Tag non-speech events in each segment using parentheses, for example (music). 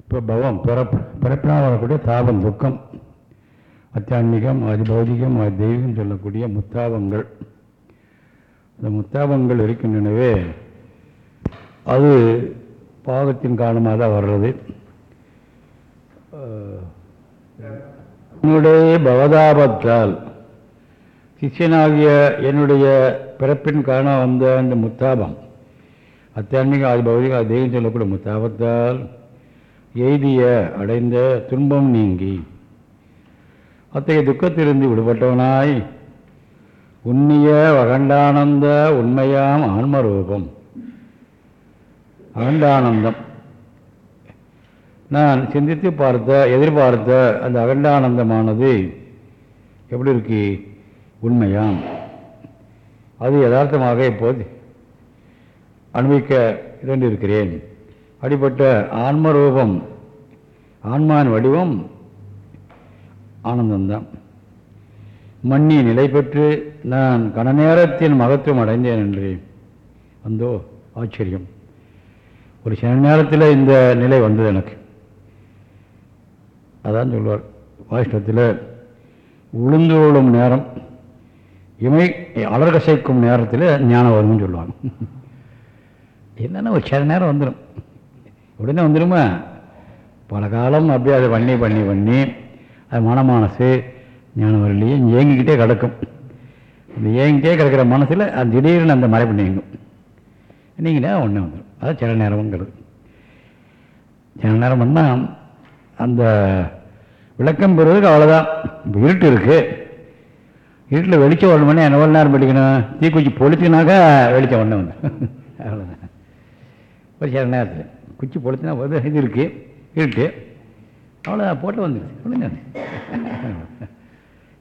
இப்போ பவம் பிறப்பு பிறப்பினால் வரக்கூடிய தாபம் துக்கம் அத்தியான்மிகம் பௌதிகம் தெய்வம் சொல்லக்கூடிய முத்தாபங்கள். அந்த முத்தாபங்கள் இருக்கின்றனவே அது பாகத்தின் காரணமாக தான் வர்றது. என்னுடைய பவதாபத்தால் சிஷியனாகிய என்னுடைய பிறப்பின் காரணம் வந்த அந்த முத்தாபம் அத்தியான்மிக ஆதி பௌதிக தெய்வம் சொல்லக்கூடிய முத்தாபத்தால் எய்திய அடைந்த துன்பம் நீங்கி அத்தகைய துக்கத்திலிருந்து விடுபட்டவனாய் உன்னிய அகண்டானந்த உண்மையாம் ஆன்மரூபம். அகண்டானந்தம். நான் சிந்தித்து பார்த்த எதிர்பார்த்த அந்த அகண்டானந்தமானது எப்படி இருக்கு? உண்மையாம். அது யதார்த்தமாக இப்போது அனுபவிக்க இதொன்று அப்படிப்பட்ட ஆன்மரூபம் ஆன்மான் வடிவம் ஆனந்தம்தான். மண்ணி நிலை பெற்று நான் கன நேரத்தின் மகத்துவம் அடைந்தேன் என்று வந்தோ? ஆச்சரியம். ஒரு சில நேரத்தில் இந்த நிலை வந்தது எனக்கு. அதான் சொல்வார் வாஷ்டத்தில் உளுந்து விழும் நேரம் இமை அலர்கசைக்கும் நேரத்தில் ஞானம் வரும்னு சொல்லுவாங்க என்னென்னா ஒரு சில நேரம் வந்துடும் உடனே வந்துடுமா பல காலம் அப்படியே அதை பண்ணி பண்ணி பண்ணி அது மனமானசு ஞானம் வரலையே ஏங்கிக்கிட்டே கிடக்கும். இந்த ஏங்கிட்டே கிடக்கிற மனசில் அது திடீர்னு அந்த மறைப்பு நீங்கும். நீங்களே ஒன்று வந்துடும் அது சில நேரம்ங்கிறது. சில நேரம் பண்ணால் அந்த விளக்கம் பெறுவதுக்கு அவ்வளோதான் இப்போ இருட்டு இருக்குது இருட்டில் வெளிச்சம் வரணும்னா என்ன நேரம் படிக்கணும் தீக்குச்சி பொழிச்சுனாக்கா வெளிச்சம் ஒன்று வந்து அவ்வளோதான் ஒரு சில நேரத்தில் குச்சி பொழுத்துனா இது இருக்குது இருட்டு அவ்வளோ போட்டு வந்துடுது சொல்லுங்க.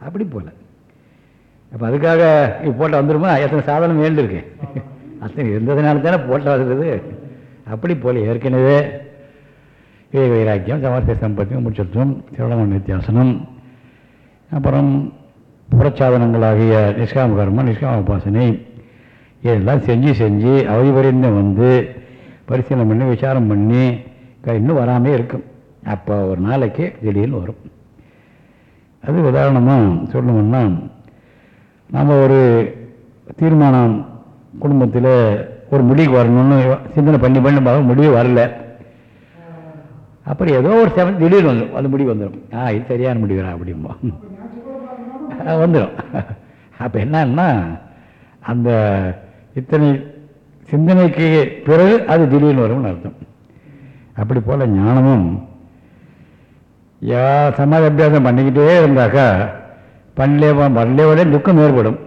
அப்படி போகல. அப்போ அதுக்காக இப்போ வந்துடுமா எத்தனை சாதனம் வேண்டியிருக்கு அத்தனை இருந்ததுனால தானே போட்ட வந்துடுது அப்படி போல ஏற்கனவே விவேக வைராக்கியம் சமர்த்திய சம்பத்தியம் முடிச்சத்துவம் சிரவண நித்தியாசனம் அப்புறம் புறச்சாதனங்களாகிய நிஷ்காம கர்மம் நிஷ்காம உபாசனை இதெல்லாம் செஞ்சு செஞ்சு அவதிபரிந்து வந்து பரிசீலனை பண்ணி விசாரம் பண்ணி இன்னும் வராமே இருக்கும். அப்போ ஒரு நாளைக்கு திடீர்னு வரும். அது உதாரணமாக சொல்லணும்னா நம்ம ஒரு தீர்மானம் குடும்பத்தில் ஒரு முடிவுக்கு வரணும்னு சிந்தனை பண்ணி பண்ணி பார்க்க முடிவு வரல. அப்புறம் ஏதோ ஒரு செவன் திடீர்னு வந்துடும் அந்த முடிவு வந்துடும் ஆ இது சரியான முடிவுரா அப்படிம்பா. வந்துடும் அப்போ என்னன்னா அந்த இத்தனை சிந்தனைக்கு பிறகு அது திடீர்னு வரும்னு அர்த்தம். அப்படி போல் ஞானமும் யா சமாதி அபியாசம் பண்ணிக்கிட்டே இருந்தாக்கா பண்ணலே வரலே வரலே துக்கம் ஏற்படும்.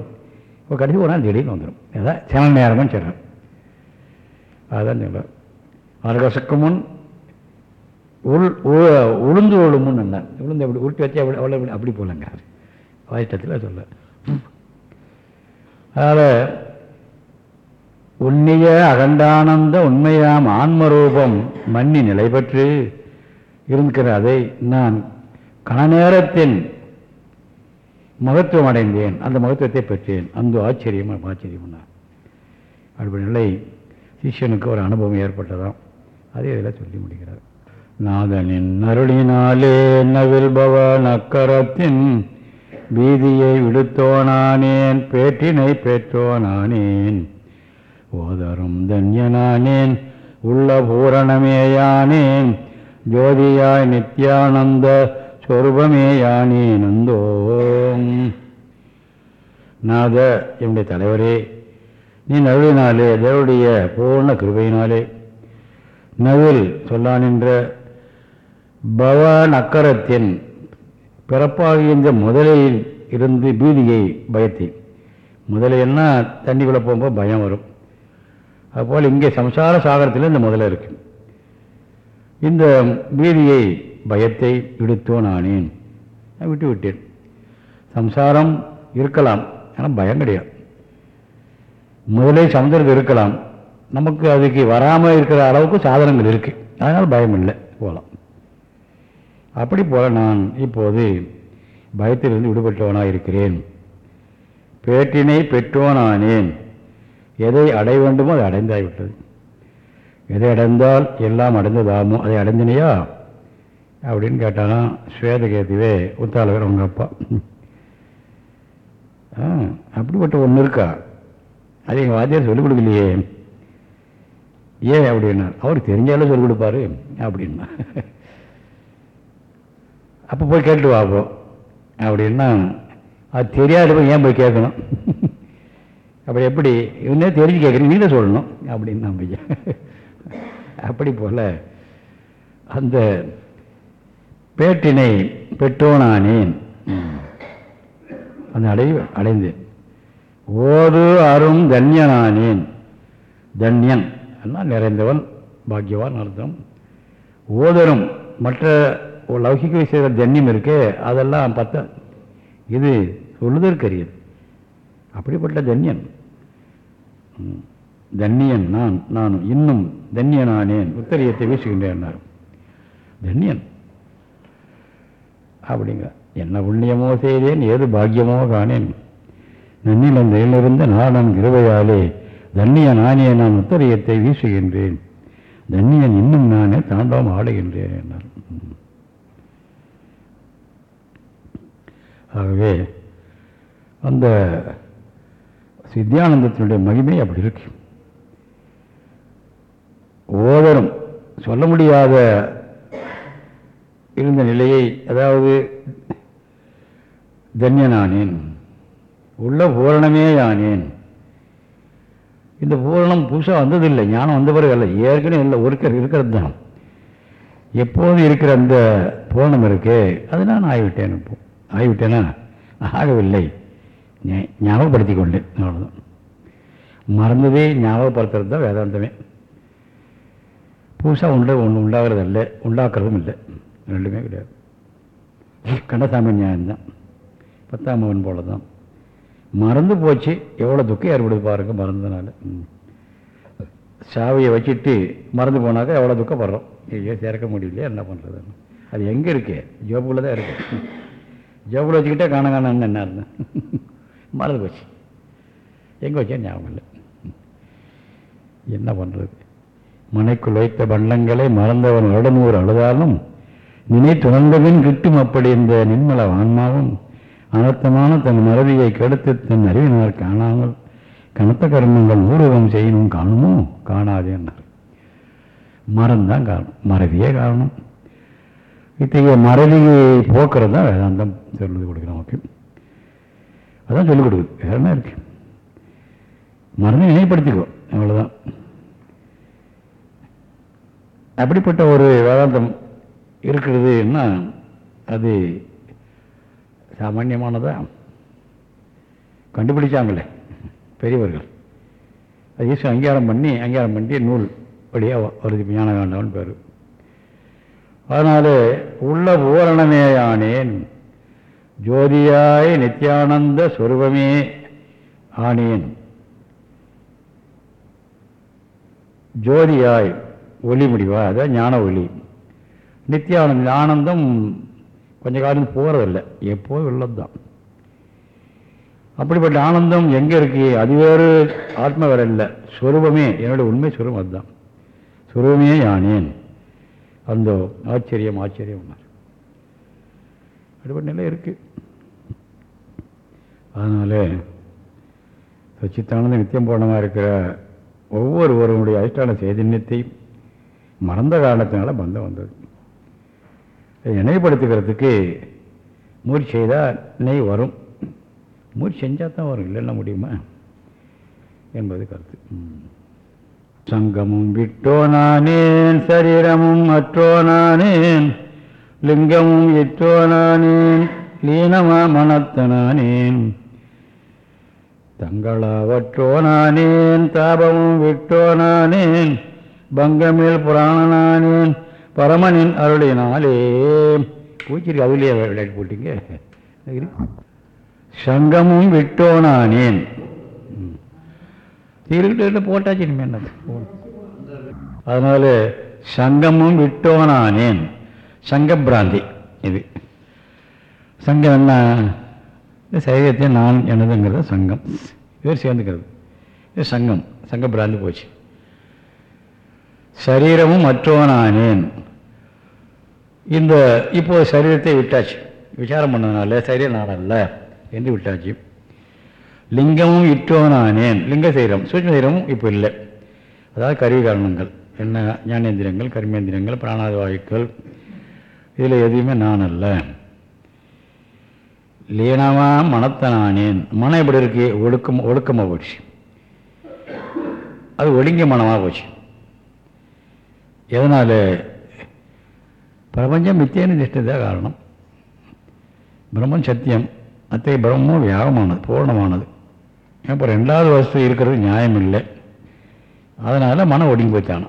இப்போ கடைசி ஒரு நாள் திடீர்னு வந்துடும் ஏதாவது சில நேரமும் சொல்கிறேன் அதுதான் சொல்கிறேன் அரகசுக்கு முன் உள் உளுந்து ஒழுமுன்னு என்ன? உளுந்து அப்படி உருட்டி வச்சு அப்படி அவ்வளோ அப்படி போலங்க. வாயிட்டத்தில் சொல்ல அதனால் உன்னிய அகண்டானந்த உண்மையாம் ஆன்மரூபம் மன்னி நிலை பெற்று இருக்கிற அதை நான் கணநேரத்தின் மகத்துவம் அடைந்தேன். அந்த மகத்துவத்தை பெற்றேன். அந்த ஆச்சரியம் ஆச்சரியம்னா அப்படி நிலை. சிஷியனுக்கு ஒரு அனுபவம் ஏற்பட்டதாம். அதே இதில் சொல்லி முடிக்கிறார். நாதனின் அருளினாலே நவில்பவ நக்கரத்தின் பீதியை விடுத்தோனானேன் பேற்றினை பெற்றோனானேன். போதரும் தன்யனானேன் உள்ள பூரணமேயானேன் ஜோதியாய் நித்யானந்த சொரூபமேயானே நந்தோம் நாத என்னுடைய தலைவரே நீ நழுவினாலே தேவடைய பூர்ண கிருபையினாலே நவில் சொல்லானின்ற பவ நக்கரத்தின் பிறப்பாகின்ற முதலையில் இருந்து பீதியை பயத்தை முதலையெல்லாம் தண்ணிக்குள்ளே போகும்போது பயம் வரும். அதுபோல் இங்கே சம்சார சாகரத்தில் இந்த முதலை இருக்கு. இந்த பீதியை பயத்தை விடுத்தோ நானேன். விட்டு விட்டேன். சம்சாரம் இருக்கலாம். ஆனால் பயம் கிடையாது. முதலே சமுதிரத்தில் இருக்கலாம். நமக்கு அதுக்கு வராமல் இருக்கிற அளவுக்கு சாதனங்கள் இருக்குது அதனால் பயம் இல்லை. போகலாம். அப்படி போல நான் இப்போது பயத்திலிருந்து விடுபட்டவனாக இருக்கிறேன் பேட்டினை பெற்றோனானேன். எதை அடைய வேண்டுமோ அதை அடைந்தாய்விட்டது எதை அடைந்தால் எல்லாம் அடைந்ததாமோ அதை அடைந்தினியா? அப்படின்னு கேட்டானா ஸ்வேதகேதுவே உத்தாளவர் அவங்க அப்பா. ஆ அப்படிப்பட்ட ஒன்று இருக்கா? அது எங்கள் வாத்தியார் சொல்லிக் கொடுக்கலையே. ஏன் அப்படின்னா அவருக்கு தெரிஞ்சாலும் சொல்லிக் கொடுப்பாரு அப்படின்னா. அப்போ போய் கேட்டு வாப்போம் அப்படின்னா அது தெரியாத ஏன் போய் கேட்கணும்? அப்புறம் எப்படி? இவனே தெரிஞ்சு கேட்குறீங்க நீங்களே சொல்லணும் அப்படின்னு நான் அப்படி போல் அந்த பேட்டினை பெற்றோனானேன். அந்த அடை அடைந்தேன். ஓது அரும் தன்யனானேன். தன்யன் எல்லாம் நிறைந்தவன் பாக்கியவான் அர்த்தம். ஓதரும் மற்ற லௌகிக விஷய தன்யம் இருக்கே அதெல்லாம் பத்த இது சொல்லுதற்கரியது. அப்படிப்பட்ட தன்யன். தன்னியன் நான் நான் இன்னும் தன்னியனானேன் உத்தரியத்தை வீசுகின்றேன் தன்னியன். அப்படிங்க. என்ன புண்ணியமோ செய்தேன் ஏது பாக்கியமோ காணேன். நன்னில் இருந்த நாடன் கிருவையாலே தன்னிய ஆனே நான் உத்தரியத்தை வீசுகின்றேன். தன்னியன் இன்னும் நானே தாண்டவம் ஆடுகின்றேன் என்றார் ஆகவே அந்த சித்தியானந்தத்தினுடைய மகிமை அப்படி இருக்கு. ஓதரும் சொல்ல முடியாத இருந்த நிலையை அதாவது தன்யனானேன் உள்ள பூரணமே யானேன். இந்த பூரணம் புதுசாக வந்ததில்லை ஞானம் வந்த பிறகு அல்ல ஏற்கனவே இல்லை ஒருக்கர் இருக்கிறது தான். எப்போது இருக்கிற அந்த பூரணம் இருக்கே அது நான் ஆகிவிட்டேன் இப்போ. ஆகிவிட்டேனா ஆகவில்லை. ஞாபகப்படுத்தி கொண்டேன் அவ்வளோதான் மறந்ததே ஞாபகப்படுத்துறது தான் வேதாந்தமே. புதுசாக உண்டு ஒன்று உண்டாகிறது இல்லை உண்டாக்குறதும் இல்லை. ரெண்டுமே கிடையாது. கண்டசாமி நியாயம்தான். பத்தாம் மகன் போல தான் மறந்து போச்சு. எவ்வளோ துக்கம் ஏற்படுது பாருங்க மறந்ததுனால. சாவியை வச்சுட்டு மறந்து போனாக்கா எவ்வளோ துக்கப்படுறோம். ஐயோ சேர்க்க முடியலையே என்ன பண்ணுறது அது எங்கே இருக்கு? ஜோப்புக்குள்ளே தான் இருக்கு. ஜோப்பில் வச்சுக்கிட்டே காண காணன்னு என்ன இருந்தேன் மறந்து போச்சு. எங்கே வச்சேன் ஞாபகம் இல்லை. என்ன பண்ணுறது மனைக்குள் வைத்த பண்டங்களை மறந்தவன் வருடமூர் அழுதாலும் நினை கிட்டும் அப்படி இந்த நின்மல ஆன்மாவும் அனர்த்தமான தன் மறதியை கெடுத்து தன் அறிவினார் காணாமல் கனத்த கர்மங்கள் ஊரகம் செய்யணும் காணுமோ? காணாதே என்றார். மறந்தான் காரணம். மறதியே காரணம். இத்தகைய மறதியை போக்குறது தான் வேதாந்தம் சொல்லுது கொடுக்குறோம் நமக்கு அதான் சொல்லிக் கொடுக்குது வேற என்ன இருக்கு? மறந்து நினைப்படுத்திக்கோ அவ்வளோதான் அப்படிப்பட்ட ஒரு வேதாந்தம் இருக்கிறதுன்னா அது சாமானியமானதா? கண்டுபிடிச்சாங்களே பெரியவர்கள். அது ஈஸ்வரன் அங்கீகாரம் பண்ணி அங்கீகாரம் பண்ணி நூல் வழியாக வருது. ஞான வேண்டாம்னு பேர். அதனால் உள்ள ஓரணமேயானேன் ஜோதியாய் நித்யானந்த சுரூபமே. ஆனேன். ஜோதியாய் ஒளி முடிவா? அதான் ஞான ஒளி. நித்தியானந்த ஆனந்தம் கொஞ்ச காலம் போகிறதில்ல எப்போதும் உள்ளது தான் அப்படிப்பட்ட ஆனந்தம் எங்கே இருக்கு? அது வேறு ஆத்மா வேற இல்லை. சொரூபமே. என்னோட உண்மை சுரூபம் அதுதான். சுரூபமே யானேன் அந்த ஆச்சரியம் ஆச்சரியம் அப்படிப்பட்ட நிலை இருக்குது அதனால் சச்சித்தானந்த நித்தியம் பூர்ணமாக இருக்கிற ஒவ்வொருவருடைய அதிஷ்டான சைதன்யத்தை மறந்த காரணத்தினால பந்தம் வந்தது. நினைவுபடுத்துக்கிறதுக்கு மூர் செய்தால் நெய் வரும். மூர் செஞ்சால் தான் வரும் இல்லைன்னா முடியுமா? என்பது கருத்து. சங்கமும் விட்டோ நானேன் சரீரமும் மற்றோ நானேன். லிங்கமும் எற்றோனானேன் லீனமா மனத்தனானேன். தங்களாவற்றோனானேன் தாபமும் விட்டோனானேன். பங்கமில் புராணனானேன் பரமனின் அருளினாலே. பூச்சிருக்கு அதுலேயே விளையாட்டு போட்டிங்க. சங்கமும் விட்டோனானேன். இருக்கிட்ட போட்டாச்சு இனிமே என்ன? அதனால சங்கமும் விட்டோனானேன். சங்கப்பிராந்தி இது. சங்கம் என்ன? இந்த சைவத்தை நான் எனதுங்கிறது சங்கம். இவர் சேர்ந்துக்கிறது. இது சங்கம். சங்கப்பிராந்தி போச்சு. சரீரமும் மற்றவனானேன். இந்த இப்போ சரீரத்தை விட்டாச்சு. விசாரம் பண்ணதுனால சரீர நாடல்ல என்று விட்டாச்சு. லிங்கமும் இட்டோனானேன் லிங்க சரீரம். சூட்ச சரீரமும் இப்போ இல்லை. அதாவது கருவி காரணங்கள். என்ன ஞானேந்திரங்கள் கர்மேந்திரங்கள் பிராணாத வாயுக்கள் இதில் எதுவுமே நான் அல்ல. லீனமாக மனத்தனானேன். மனம் எப்படி இருக்கு? ஒழுக்கம் ஒழுக்கமாக போச்சு. அது ஒழுங்கிய மனமாக போச்சு. எதனால்? பிரபஞ்சம் மித்தியான திஷ்டதான் காரணம். பிரம்மன் சத்தியம். அத்தை பிரம்மம் வியாகமானது பூர்ணமானது. இப்போ ரெண்டாவது வசதி இருக்கிறது நியாயம் இல்லை. அதனால் மனம் ஒடுங்கி போய்த்தானோ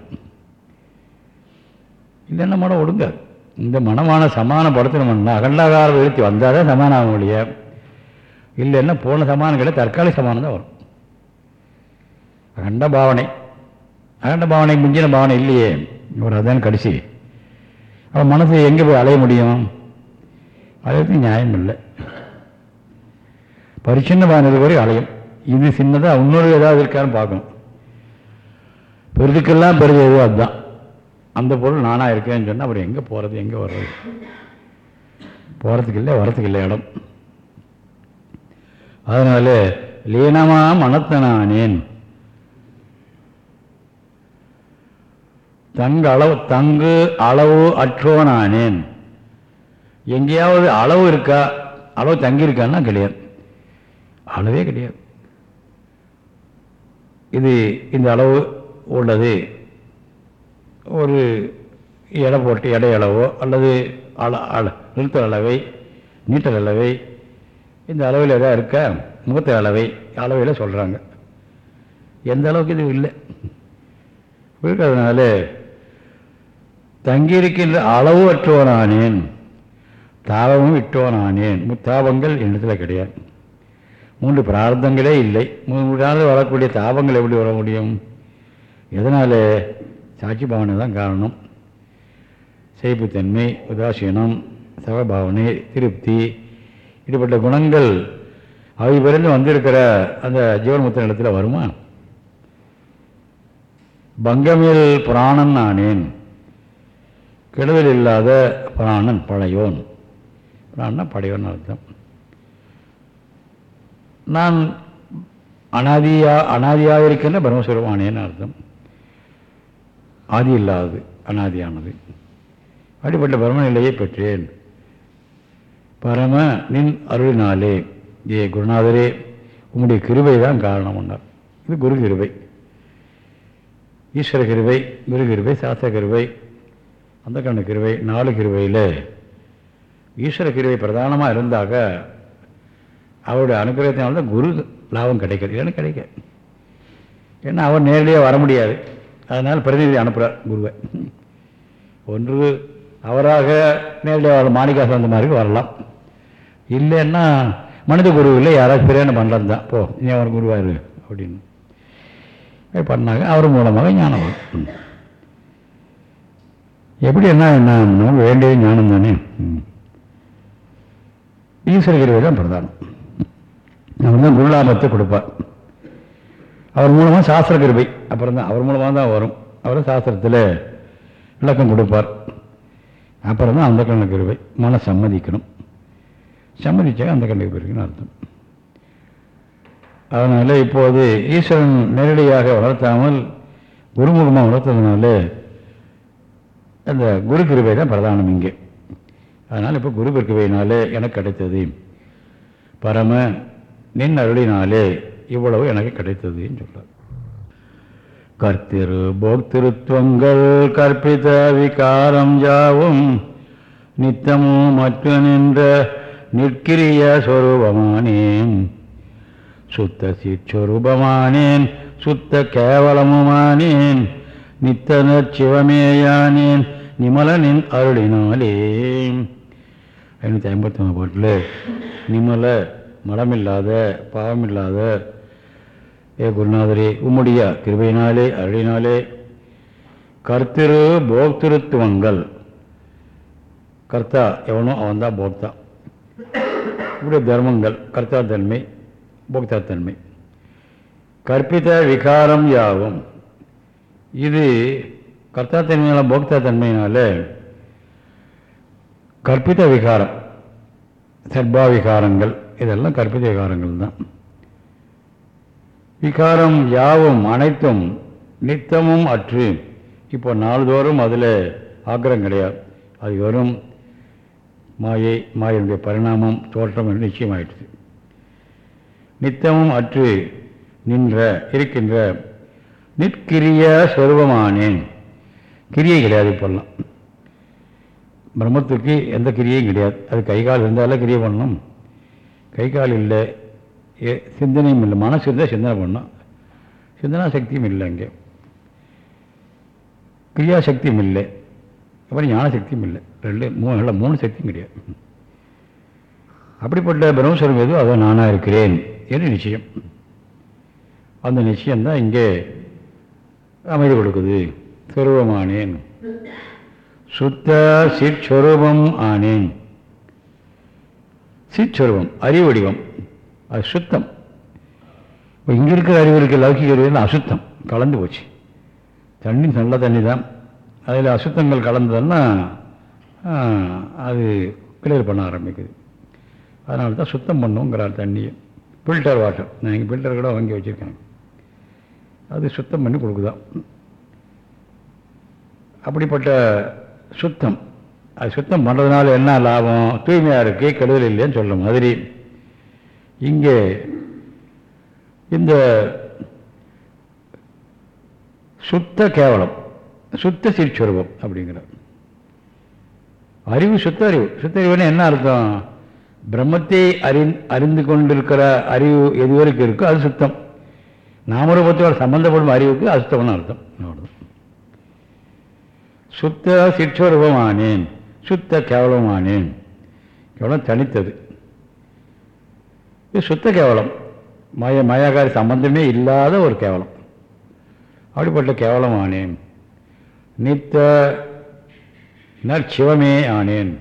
இல்லைன்னா மனம் ஒடுங்காது. இந்த மனமான சமானப்படுத்தணும்னா அகண்டாகார விருத்தி வந்தால் தான் சமானம் ஆக முடியும் இல்லைன்னா பூர்ண சமானம் கிடையாது தற்காலிக சமானம் தான் வரும். அகண்ட பாவனை. அகண்ட பாவனை மிஞ்சின பாவனை இல்லையே. ஒரு அதான் கடைசி. அப்போ மனசு எங்கே போய் அலைய முடியும்? அலையத்துக்கு நியாயம் இல்லை. பரிச்சின்ன பாவனை வரை அலையும். இது சின்னதாக இன்னொரு ஏதாவது இருக்கான்னு பார்க்கணும். பெருதுக்கெல்லாம் பெருது எதுவும் அதுதான். அந்த பொருள் நானாக இருக்கேன்னு சொன்னால் அப்புறம் எங்கே போகிறது எங்கே வர்றது? போகிறதுக்கு இல்லை வரத்துக்கு இல்லை இடம்? அதனால லீனமாக மனத்தனானேன் தங்கு அளவு தங்கு அளவு அற்றோனானேன் எங்கேயாவது அளவு இருக்கா? அளவு தங்கி இருக்கான்னா கிடையாது. அளவே கிடையாது. இது இந்த அளவு உள்ளது. ஒரு எடை போட்டு எடை அளவோ அல்லது அள அள நிறுத்தல் அளவை நீட்டல் அளவை இந்த அளவில் எதாவது இருக்க? முகத்த அளவை அளவையில் சொல்கிறாங்க எந்த அளவுக்கு இது இல்லை. இருக்கிறதுனால தங்கியிருக்கின்ற அளவு அற்றவனானேன் தாபமும் விட்டோனானேன் முத்தாபங்கள் என்னத்தில் கிடையாது. மூன்று பிரார்த்தங்களே இல்லை. மூன்று வரக்கூடிய தாபங்கள் எப்படி வர முடியும்? எதனால்? சாட்சி பாவனை தான் காரணம். செய்ப்புத்தன்மை உதாசீனம் சகபாவனை திருப்தி இப்படிப்பட்ட குணங்கள் அவை பிறந்து வந்திருக்கிற அந்த ஜீவன்முத்த இடத்துல வருமா? பங்கமில் புராணன் ஆனேன் கெடுதல் இல்லாத பிராணன் பழையோன். பிராணனா படையோன் அர்த்தம். நான் அனாதியா அனாதியாக இருக்கின்ற பிரம்மஸ்வரமானேன்னு அர்த்தம். ஆதி இல்லாதது அனாதியானது. அப்படிப்பட்ட பரமநிலையை பெற்றேன். பரம நின் அருளினாலே ஏ குருநாதரே உங்களுடைய கிருபை தான் காரணம் ஒன்றார் இது குரு கிருபை. ஈஸ்வர கிருபை குரு கிருபை சாஸ்திர கிருபை அந்த கண்ண கிருபை நாலு கிருபையில் ஈஸ்வர கிருபை பிரதானமாக இருந்தாக்க அவருடைய அனுகிரகத்தினால்தான் குரு லாபம் கிடைக்கிறது. இல்லைன்னு கிடைக்க. ஏன்னா அவர் நேரடியாக வர முடியாது. அதனால் பிரதிநிதி அனுப்புகிறார் குருவை. ஒன்று அவராக நேரடியாக மாணிக்கா அந்த மாதிரி வரலாம். இல்லைன்னா மனித குரு இல்லை யாராவது பிரியாணம் பண்ணுறது தான் போ நீ அவர் குருவாரு அப்படின்னு. பண்ணாங்க. அவர் மூலமாக ஞானம் வரும். எப்படி என்ன என்ன வேண்டியது ஞானம் தானே? ஈஸ்வர தான் பிரதானம். அவர் தான் குருலாபத்தை கொடுப்பார். அவர் மூலமாக சாஸ்திர கிருபை. அப்புறம் தான் அவர் மூலமாக தான் வரும். அவர் சாஸ்திரத்தில் விளக்கம் கொடுப்பார். அப்புறம் தான் அந்த கண்ண கிருபை. மன சம்மதிக்கணும். சம்மதிச்சா அந்த கண்ண கிருபைக்குன்னு அர்த்தம்? அதனால் இப்போது ஈஸ்வரன் நேரடியாக வளர்த்தாமல் குருமுகமாக வளர்த்ததுனால அந்த குரு கிருபை தான் பிரதானம் இங்கே. அதனால் இப்போ குரு கிருபையினாலே எனக்கு கிடைத்தது. பரம நின் அருளினாலே இவ்வளவு எனக்கு கிடைத்ததுன்னு சொல்றார் கர்த்திரு போக்திருத்துவங்கள் கற்பித்த விகாரம் யாவும் நித்தமும் மற்ற நின்ற நிற்கிரிய சொரூபமானேன். சுத்த சிற்சொரூபமானேன் சுத்த கேவலமுமானேன் நித்தன சிவமேயானேன் நிமலனின் அருளினாலே ஐநூற்றி ஐம்பத்தி ஒன்று பாட்டில் நிமல மலமில்லாத பாவமில்லாத ஏ குருநாதரே உம்முடைய கிருபையினாலே அருளினாலே கர்த்திரு போக்திருத்துவங்கள். கர்த்தா எவனோ அவன்தான் போக்தா. இப்படி தர்மங்கள் கர்த்தா தன்மை போக்தா தன்மை. கற்பித்த விகாரம் யாவும். இது கர்த்தா தன்மையினால் போக்தா தன்மையினால கற்பித விகாரம் சர்பாவிகாரங்கள் இதெல்லாம் கற்பித விகாரங்கள் தான் விகாரம் யாவும் அனைத்தும் நித்தமும் அற்று. இப்போ நாள்தோறும் அதில் ஆக்கிரம் கிடையாது. அது வெறும் மாயை மாயினுடைய பரிணாமம் தோற்றம் என்று நிச்சயமாயிடுது நித்தமும் அற்று நின்ற இருக்கின்ற நிற்கிரிய சொருபமானேன். கிரியை கிடையாது இப்போல்லாம் பிரம்மத்துக்கு எந்த கிரியையும் கிடையாது. அது கை கால் இருந்தாலும் கிரியை பண்ணணும். கை கால் இல்லை ஏ- சிந்தனையும் இல்லை. மனசு இருந்தால் சிந்தனை பண்ணும் சிந்தனா சக்தியும் இல்லை அங்கே. கிரியாசக்தியும் இல்லை. அப்புறம் ஞானசக்தியும் இல்லை. ரெண்டு மூணு இல்லை மூணு சக்தியும் கிடையாது. அப்படிப்பட்ட பிரம்மஸ்வரம் எதுவும் அதை நானாக இருக்கிறேன். என்று நிச்சயம்? அந்த நிச்சயம்தான் இங்கே அமைதி கொடுக்குது. சொருபமானேன் சுத்த சிற்சொரூபம் ஆனேன். சிற்சொரூபம் அறிவடிவம். அது சுத்தம் இப்போ இங்கே இருக்கிற அறிவு இருக்க லௌகிக அறிவு அசுத்தம். கலந்து போச்சு. தண்ணி நல்ல தண்ணி தான் அதில் அசுத்தங்கள் கலந்ததுன்னா அது கிளியர் பண்ண ஆரம்பிக்குது. அதனால தான் சுத்தம் பண்ணுங்கிறார் தண்ணியை. ஃபில்டர் வாட்டர் நான் இங்கே ஃபில்டர் கூட வாங்கி வச்சுருக்கேன். அது சுத்தம் பண்ணி கொடுக்குதான். அப்படிப்பட்ட சுத்தம். அது சுத்தம் பண்ணுறதுனால என்ன லாபம்? தூய்மையாக இருக்குது கெடுதல் இல்லைன்னு சொல்ல மாதிரி. இங்கே இந்த சுத்த கேவலம் சுத்த சிற்சொருபம் அப்படிங்கிறார். அறிவு சுத்த அறிவு. சுத்த அறிவுன்னு என்ன அர்த்தம்? பிரம்மத்தை அறி அறிந்து கொண்டிருக்கிற அறிவு எது வரைக்கும் இருக்கோ அது சுத்தம். நாமரூபத்தோட சம்பந்தப்படும் அறிவுக்கு அசுத்தம்னு அர்த்தம். சுத்த சிற்சுவரூபமானேன் சுத்த கேவலமானேன். கேவலம் தனித்தது. இது சுத்த கேவலம். மய மயாகாரி சம்பந்தமே இல்லாத ஒரு கேவலம். அப்படிப்பட்ட கேவலம் ஆனேன். நித்த நற்சிவமே ஆனேன்.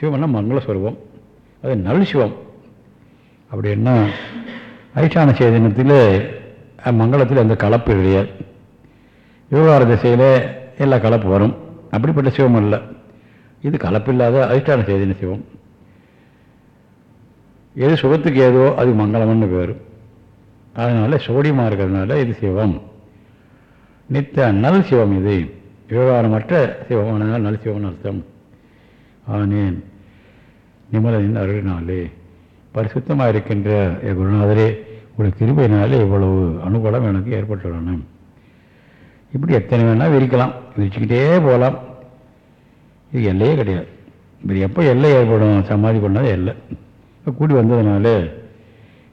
சிவம்னா மங்களஸ்வரூபம் அது நல் சிவம். அப்படின்னா ஐஷான சேதனத்தில் மங்களத்தில் அந்த கலப்பு கிடையாது. விவகார திசையில் எல்லா கலப்பு வரும். அப்படிப்பட்ட சிவம் அல்ல. இது கலப்பில்லாத அதிஷ்டான சேதன சிவம். எது சுகத்துக்கு ஏதோ அது மங்களம்னு பேர். அதனால் சோடியமாக இருக்கிறதுனால இது சிவம். நித்த நல் சிவம் இது. விவகாரமற்ற சிவமானதால் நல் சிவம்னு அர்த்தம். ஆனேன் நிமலனின் அருளினாலே பரிசுத்தமாக இருக்கின்ற என் குருநாதரே உங்களுடைய கிருபையினாலே இவ்வளவு அனுகூலம் எனக்கு ஏற்பட்டுள்ளன. இப்படி எத்தனை வேணால் விரிக்கலாம். விரிச்சுக்கிட்டே போகலாம் இது எல்லையே கிடையாது. இப்படி எப்போ எல்லை ஏற்படும் சமாதி பண்ணாத எல்லை. கூடி வந்ததுனால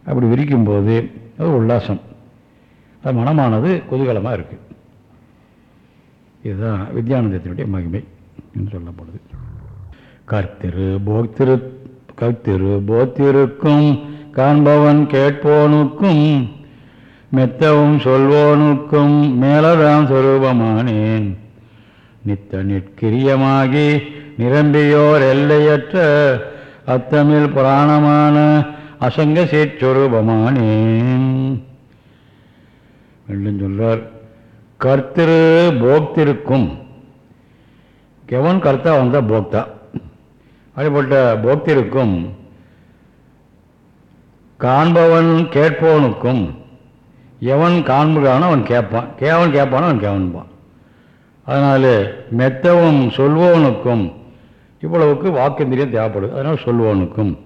அப்படி விரிக்கும்போது அது உல்லாசம். அது மனமானது குதூகலமாக இருக்குது இதுதான் வித்யானந்தத்தினுடைய மகிமை என்று சொல்லப்படுது. கர்த்திரு போக்திரு கர்த்திரு போத்திருக்கும் காண்பவன் கேட்போனுக்கும் மெத்தவும் சொல்வோனுக்கும் மேலதான் சொரூபமானேன். நித்த நிற்கிரியமாகி நிரம்பியோர் எல்லையற்ற அத்தமிழ் புராணமான அசங்க சேச்சொரூபமானேன் மீண்டும் சொல்றார் கர்த்திரு போக்திருக்கும். எவன் கர்த்தா வந்தால் போக்தா. அப்படிப்பட்ட போக்திருக்கும். காண்பவன் கேட்பவனுக்கும் எவன் காண்புகிறானோ அவன் கேட்பான். கேவன் கேட்பானோ அவன் கேவன்பான். அதனால் மெத்தவும் சொல்பவனுக்கும் இவ்வளவுக்கு வாக்கேந்திரியம் தேவைப்படுது அதனால் சொல்வோனுக்கும்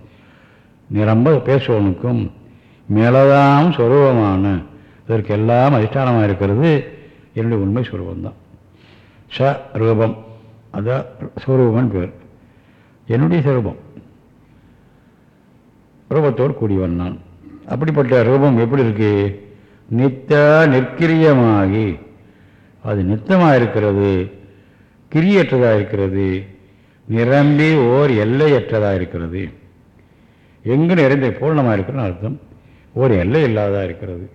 நிரம்ப பேசுவனுக்கும் மேலதாம் சொரூபமான இதற்கு எல்லாம் அதிஷ்டானமாக இருக்கிறது என்னுடைய உண்மை சுரூபந்தான் ச ரூபம் அதான் சுரூபம்னு பேர். என்னுடைய சுரூபம். ரூபத்தோடு கூடியவன் நான். அப்படிப்பட்ட ரூபம் எப்படி இருக்கு? நித்த நிற்கிரியமாகி அது நித்தமாக இருக்கிறது கிரியற்றதாக இருக்கிறது நிரம்பி ஓர் எல்லையற்றதாக இருக்கிறது. எங்கு நிறைந்த பூர்ணமாக இருக்கிறன்னு அர்த்தம். ஓர் எல்லை இல்லாததாக இருக்கிறது.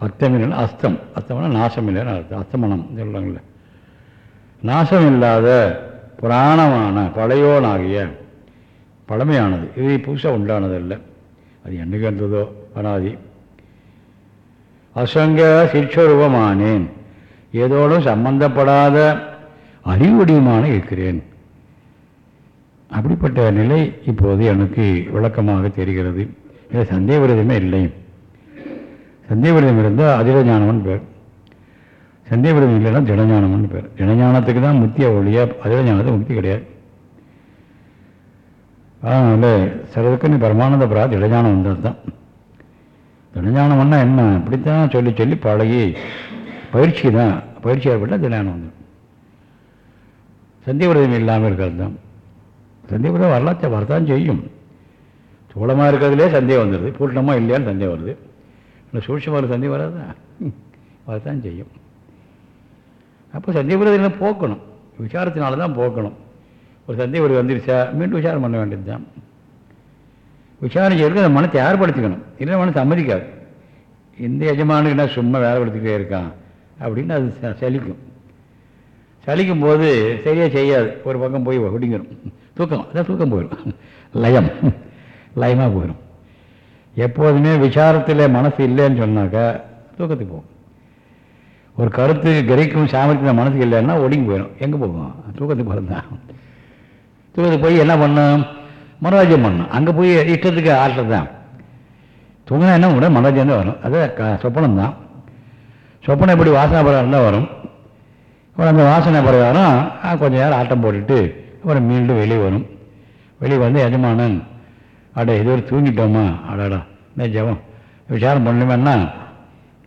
அர்த்தமில்லை அஸ்தம். அஸ்தம்னா நாசம் இல்லைன்னு அர்த்தம். அஸ்தமனம் சொல்கிறாங்களே நாசம் இல்லாத புராணமான பழையோனாகிய பழமையானது. இது புதுசாக உண்டானதல்ல. அது என்னைக்கு இருந்ததோ அனாதி. அசங்க சிற்றொருவமானேன் ஏதோடும் சம்பந்தப்படாத அறிவுடியுமான இருக்கிறேன். அப்படிப்பட்ட நிலை இப்போது எனக்கு விளக்கமாக தெரிகிறது. இதில் சந்தேக விரதமே இல்லை. சந்தேக விரதம் இருந்தால் அதிரஞானம்னு பேர். சந்தேக விரதம் இல்லைன்னா திடஞானம்னு பேர். திடஞானத்துக்கு தான் முத்திய ஒழிய அதிர முக்தி கிடையாது. அதனால் சிலருக்கு பரமானந்த பிரா திடஞானம் வந்தது தான் திடஞானம்னா என்ன? இப்படித்தான் சொல்லி சொல்லி பழகி பயிற்சி தான் பயிற்சி ஏற்பட்டால் திடஞானம் வந்துடும். சந்தேக விரதம் இல்லாமல் இருக்கிறது தான் சந்தேகம் வரலாற்றை வரலாற்ற வரத்தான் செய்யும். சூளமாக இருக்கிறதுலே சந்தேகம் வந்துடுது. பூட்டமாக இல்லையான்னு சந்தேகம் வருது. இல்லை சூழ்ச்சிமாக சந்தேகம் வராதா? வரத்தான் செய்யும். அப்போ சந்தேக விரதம் போக்கணும். விசாரத்தினால தான் போக்கணும். ஒரு சந்தேக விரதம் வந்துருச்சா? மீண்டும் விசாரம் பண்ண வேண்டியது தான் விசாரணை செய்யறதுக்கு அந்த மனத்தை ஏற்படுத்திக்கணும். இல்லை மனம் சம்மதிக்காது இந்த எஜமானுக்கு நான் சும்மா வேலைப்படுத்திக்கிட்டே இருக்கான் அப்படின்னு அது ச- சலிக்கும். சலிக்கும் போது சரியாக செய்யாது. ஒரு பக்கம் போய் ஒடிங்கிடும் தூக்கம் அதான் தூக்கம் போயிடும் லயம். லயமாக போயிடும் எப்போதுமே விசாரத்தில் மனசு இல்லைன்னு சொன்னாக்கா தூக்கத்துக்கு போகும். ஒரு கருத்து கிரகிக்கும் சாமர்த்தியம் மனசுக்கு இல்லைன்னா ஒடுங்கி போயிடும் எங்கே போகும்? தூக்கத்துக்கு பிறந்தான் தூக்கத்துக்கு போய் என்ன பண்ணும்? மனோராஜ்யம் பண்ணும். அங்கே போய் இஷ்டத்துக்கு ஆற்றல் தான். தூங்கினா என்ன உடனே மனோராஜ்யம் தான் வரும். அது க சொப்பனம் தான். சொப்பனம் எப்படி வாசனை பிரகாரம் தான் வரும். அப்புறம் அந்த வாசனை பிரகாரம் கொஞ்சம் கொஞ்ச நேரம் ஆட்டம் போட்டுட்டு அப்புறம் மீண்டும் வெளியே வரும். வெளியே வந்து எஜமானன் அட இது ஒரு தூங்கிட்டோமா? அடாடா இந்த ஜெபம்? விசாரம் பண்ணணுமேன்னா?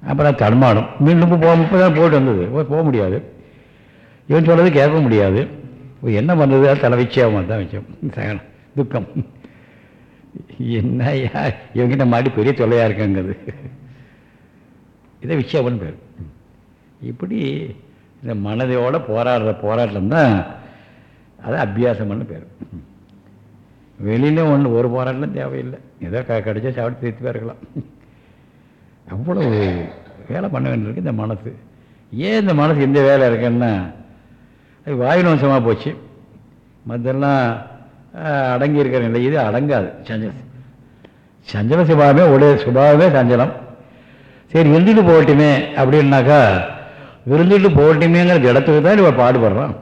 அப்புறம் தடுமாடும் மீண்டும் போக முப்பது தான் போயிட்டு வந்தது. போக முடியாது. இவன் சொல்கிறது கேட்க முடியாது. இப்போ என்ன பண்ணுறது அது தலை வச்சியாமல் தான் வச்சோம் சகனம் துக்கம். என்ன இவங்கிட்ட மாடி பெரிய தொல்லையாக இருக்குங்கிறது. இதை விஷயம்னு பேர். இப்படி இந்த மனதோட போராடுற போராட்டம் தான் அது அபியாசம்னு பேர். வெளியில ஒன்று ஒரு போராட்டம் தேவையில்லை. ஏதோ க கிடைச்சா சாப்பிட்டு திருத்தி இருக்கலாம். அவ்வளவு வேலை பண்ண வேண்டியிருக்கு இந்த மனசு. ஏன் இந்த மனசு இந்த வேலை இருக்குன்னா அது வாயு நோசமாக போச்சு. மற்றெல்லாம் அடங்கி இருக்கிற நிலை. இது அடங்காது. சஞ்சல சஞ்சல சுபாவமே உடைய சுபாவமே சஞ்சலம். சரி இருந்துட்டு போகட்டுமே அப்படின்னாக்கா விருந்துட்டு போகட்டுமேங்கிற இடத்துக்கு தான் இவன் பாடுபடுறான்.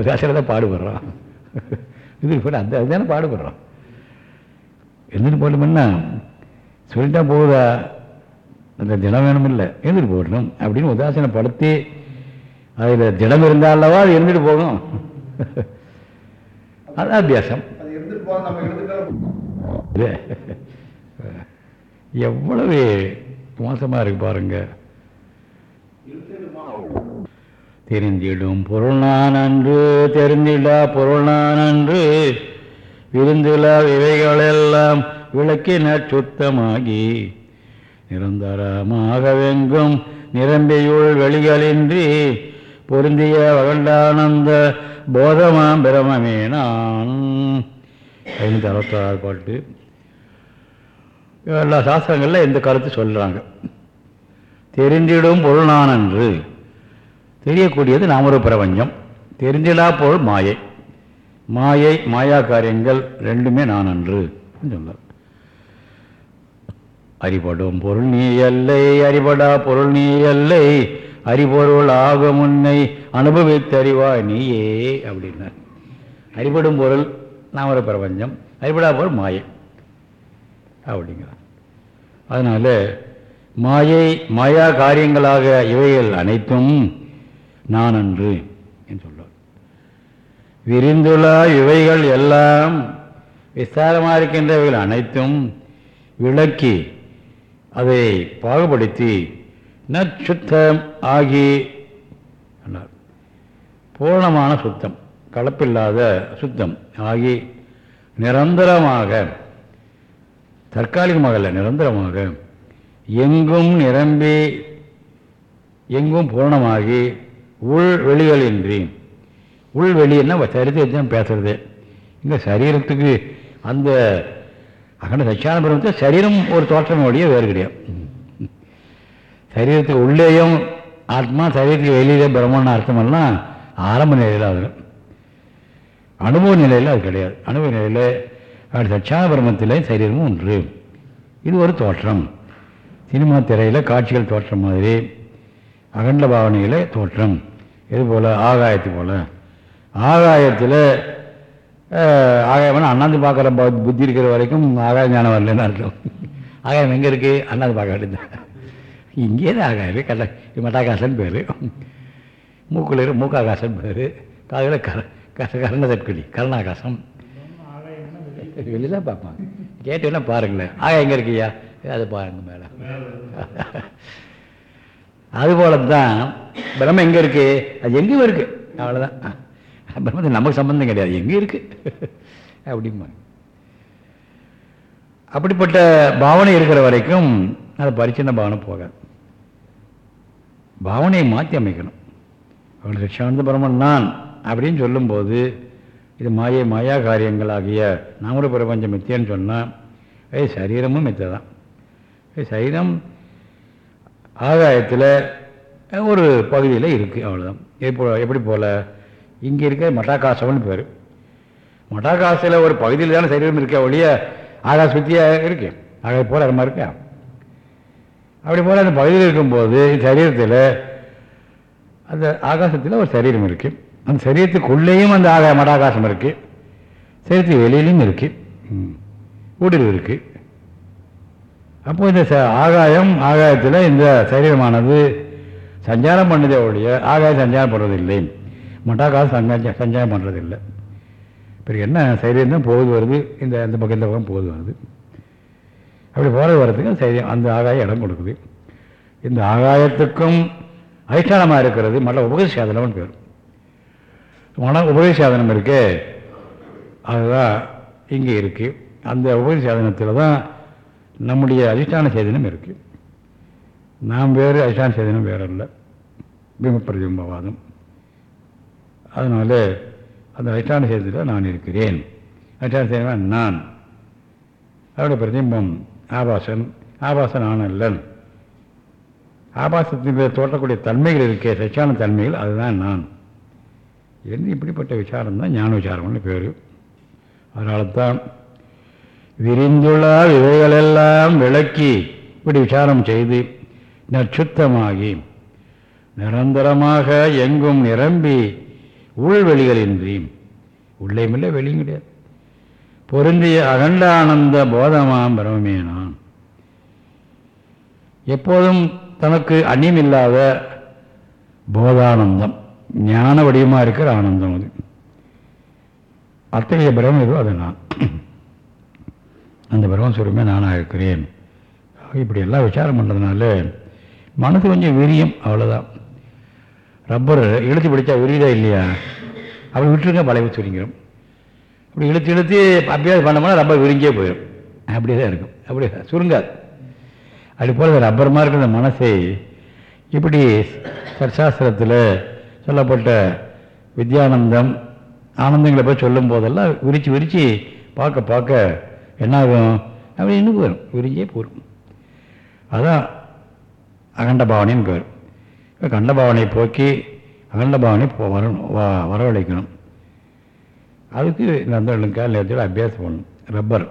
உதாசத்தில் தான் பாடுபடுறான். இது கூட அந்த அதுதானே பாடுபடுறான். இருந்துட்டு போகட்டுமென்னா சொல்லிட்டா போகுதா அந்த தினம் வேணும் இல்லை இருந்துட்டு போகணும் அப்படின்னு உதாசனப்படுத்தி அதில் தினம் இருந்தால் அல்லவா அது இருந்துட்டு போகும் அது அபியாசம் எவ்வளவு மோசமாக இருக்கு பாருங்க. தெரிந்திடும் பொருள் நான் அன்று தெரிந்திடா பொருள் நான் அன்று. விருந்திலா இவைகளெல்லாம் விளக்கின சுத்தமாகி நிரந்தரமாகவெங்கும் நிரம்பியுள் வெளிகளின்றி பொருந்திய வகண்டானந்த போதமாம் பிரமமே நான். ஐநூற்றி அறுபத்தாறு பாட்டு. எல்லா சாஸ்திரங்களில் இந்த கருத்து சொல்கிறாங்க தெரிந்திடும் பொருள் நான் என்று தெரியக்கூடியது நாமர பிரபஞ்சம் தெரிஞ்சலா போல் மாயை. மாயை மாயா காரியங்கள் ரெண்டுமே நான் அன்று சொன்னார். அறிபடும் பொருள் நீ அல்லை அறிபடா பொருள் நீ அல்லை அறிபொருள் ஆகும் அனுபவித்து அனுபவித்தறிவாய் நீயே அப்படின்னார். அறிபடும் பொருள் நாமர பிரபஞ்சம் அறிபடா பொருள் மாயை அப்படிங்கிறார். அதனால மாயை மாயா காரியங்களாக இவைகள் அனைத்தும் நான் அன்று என்று சொல்றார் விரிந்துள்ள இவைகள் எல்லாம் விஸ்தாரமாக இருக்கின்றவைகள் அனைத்தும் விளக்கி அதை பாகுபடுத்தி நச்சுத்தம் ஆகி என்றார். பூர்ணமான சுத்தம் கலப்பில்லாத சுத்தம் ஆகி நிரந்தரமாக தற்காலிகமாக இல்லை நிரந்தரமாக எங்கும் நிரம்பி எங்கும் பூர்ணமாகி உள் வெளிகளின்றி உள் வெளின்னா சரித்திரத்தை தான் பேசுறது. இங்கே சரீரத்துக்கு அந்த அகண்ட சச்சியான பிரம்மத்தை சரீரம் ஒரு தோற்றம் ஒழிய வேறு கிடையாது. சரீரத்துக்கு உள்ளேயும் ஆத்மா சரீரத்துக்கு வெளியிலே பிரம்மன்னு அர்த்தமெல்லாம் ஆரம்ப நிலையில் அது அனுபவ நிலையில் அது கிடையாது. அனுபவ நிலையில் அப்படி சச்சியான பிரம்மத்தில் சரீரமும் ஒன்று. இது ஒரு தோற்றம். சினிமா திரையில் காட்சிகள் தோற்றம் மாதிரி. அகண்ட பாவனையில் தோற்றம். இது போல்? ஆகாயத்து போல். ஆகாயத்தில் ஆகாயம்னா அண்ணாந்து பார்க்குற புத்தி இருக்கிற வரைக்கும் ஆகாய ஞானம் வரலன்னு அர்த்தம். ஆகாயம் எங்கே இருக்குது அண்ணாந்து பார்க்க வேண்டியது இங்கே தான் ஆகாயம் கல்ல மட்டாகாசன் பேர். மூக்கில் இரு மூக்காகாசன் பேர். காதில் கர கர கரண தற்கொடி கருணாகாசம். வெளியில் பார்ப்பாங்க. கேட்டுன்னா பாருங்களேன். ஆகாயம் எங்கே இருக்கியா அதை பாருங்க மேலே. அதுபோல தான் பிரம்ம எங்கே இருக்கு? அது எங்கேயும் இருக்கு. அவ்வளோதான் பிரம்மத்துக்கு நமக்கு சம்பந்தம் கிடையாது. எங்கே இருக்கு. அப்படிமா அப்படிப்பட்ட பாவனை இருக்கிற வரைக்கும் அது பரிச்சின்ன பாவனை போகாது. பாவனையை மாற்றி அமைக்கணும். அவள் ரிஷானந்த பிரம்மன் நான் அப்படின்னு சொல்லும்போது இது மாயை மாயா காரியங்களாகிய நாமர பிரபஞ்சம் மித்தியன்னு சொன்னால் அது சரீரமும் மித்த தான் சரீரம் ஆகாயத்தில் ஒரு பகுதியில் இருக்குது அவ்வளோதான் இப்போ எப்படி போல்? இங்கே இருக்க மட்டாகாசம்னு பேர். மட்டாகாசில் ஒரு பகுதியில் தானே சரீரம் இருக்கா ஒழிய ஆகாச சுத்தியாக இருக்கு? ஆகாய போல் அது மாதிரி இருக்கா? அப்படி போல் அந்த பகுதியில் இருக்கும்போது சரீரத்தில் அந்த ஆகாசத்தில் ஒரு சரீரம் இருக்குது அந்த சரீரத்துக்குள்ளேயும் அந்த ஆகாய மடாகாசம் இருக்குது சரீரத்துக்கு வெளியிலையும் இருக்குது ஊடுருவு இருக்குது அப்போ இந்த ச ஆகாயம் ஆகாயத்தில் இந்த சரீரமானது சஞ்சாரம் பண்ணதே ஒழிய ஆகாயம் சஞ்சாரம் பண்ணுறதில்லை மட்டாகாசம் சஞ்சா சஞ்சாரம் பண்ணுறதில்லை பிறகு என்ன? சரீரம் தான் போகுது வருது. இந்த இந்த பக்கம் இந்த பக்கம் போகுது வருது. அப்படி போகிறது வர்றதுக்கு சரீரம் அந்த ஆகாயம் இடம் கொடுக்குது. இந்த ஆகாயத்துக்கும் அதிஷ்டானமாக இருக்கிறது. மற்ற உபகரி சாதனம்னு பேர். மன உபகசாதனம் இருக்கே. இருக்கு அதுதான் இங்கே இருக்குது அந்த உபகரி சாதனத்தில் தான் நம்முடைய அதிஷ்டான சேதனம் இருக்குது நாம் வேறு அதிஷ்டான சேதனம் வேறு இல்லை பீமப்பிரதிபிம்பவாதம் அதனால் அந்த அதிஷ்டான சேதத்தில் நான் இருக்கிறேன். அதிஷ்டான சேதனம் நான். அவருடைய பிரதிபிம்பம் ஆபாசன் ஆபாசன் ஆனல்லன் ஆபாசத்தின் ஆபாசத்தின் தோற்றக்கூடிய தன்மைகள் இருக்கே சச்சான தன்மைகள் அதுதான் நான். என்று இப்படிப்பட்ட விசாரம் தான் ஞான விசாரம்னு பேர். அதனால தான் விரிந்துள்ள இவைகளெல்லாம் விளக்கி இப்படி விசாரம் செய்து நற்சுத்தமாகி நிரந்தரமாக எங்கும் நிரம்பி உள்வெளிகளின்றி உள்ளேயும் வெளியும் கிடையாது. பொருந்திய அகண்ட ஆனந்த போதமாம் பிரமே நான். எப்போதும் தனக்கு அந்நியமில்லாத போதானந்தம் ஞான வடிவமாக இருக்கிற ஆனந்தம் அது. அத்தகைய பிரமம் எதுவும் அது நான். அந்த பிரம்மஸ்வரமே நானாக இருக்கிறேன். இப்படி எல்லாம் விசாரம் பண்ணுறதுனால மனசு கொஞ்சம் விரியும் அவ்வளோதான் ரப்பர் இழுத்து பிடிச்சா விரியுதா இல்லையா? அப்படி விட்டுருங்க பழைய சுருங்கிடும் அப்படி இழுத்து இழுத்து அபியாசம் பண்ணோம்னா ரப்பர் விரிஞ்சே போயிடும். அப்படியே தான் இருக்கும். அப்படி சுருங்காது. அது போல் ரப்பரமாக இருக்கிற மனசை இப்படி சர்சாஸ்திரத்தில் சொல்லப்பட்ட வித்யானந்தம் ஆனந்தங்களை போய் சொல்லும் போதெல்லாம் விரித்து விரித்து பார்க்க பார்க்க என்னாகும்? அப்படி இன்னும் போயிடும் விரிஞ்சே போயிடும் அதான் அகண்ட பாவனைன்னு பேர். கண்ட பாவனை போக்கி அகண்ட பாவனை போ வர வரவழைக்கணும். அதுக்கு இந்த கால் நேரத்தில் அபியாசம் பண்ணணும். ரப்பர்.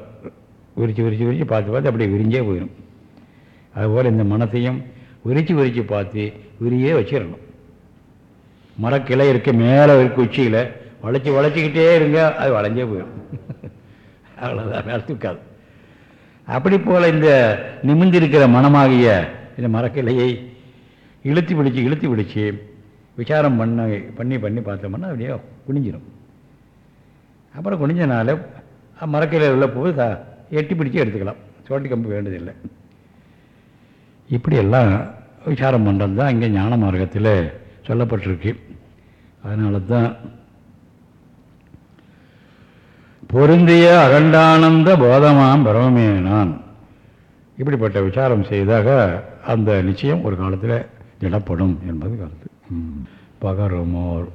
விரித்து விரித்து விரித்து பார்த்து பார்த்து அப்படியே விரிஞ்சே போயிடும் அதுபோல் இந்த மனசையும் விரித்து விரித்து பார்த்து விரியே வச்சிடணும் மரக்கிளை இருக்க மேலே இருக்க உச்சியில். வளைச்சி வளைச்சிக்கிட்டே இருங்க அது வளைஞ்சே போயிடும் (laughs) அவ்வளோதான் மேலே தூக்காது அப்படி போல் இந்த நிமிந்திருக்கிற மனமாகிய இந்த மரக்கிளையை இழுத்து பிடிச்சி இழுத்து பிடிச்சி விசாரம் பண்ண பண்ணி பண்ணி பார்த்தோம்னா அப்படியே குனிஞ்சிடும் அப்புறம் குனிஞ்சனால மரக்கிளையில் உள்ள போது எட்டி பிடிச்சி எடுத்துக்கலாம். சோட்டி கம்பு வேண்டியதில்லை. இப்படியெல்லாம் விசாரம் பண்ணுறது தான் இங்கே ஞான மார்க்கத்தில் சொல்லப்பட்டிருக்கு. அதனால தான் பொருந்திய அகண்டானந்த போதமாம் பரமமே நான் இப்படிப்பட்ட விசாரம் செய்தாக அந்த நிச்சயம் ஒரு காலத்தில் இடப்படும் என்பது கருத்து ம். பகருமோர்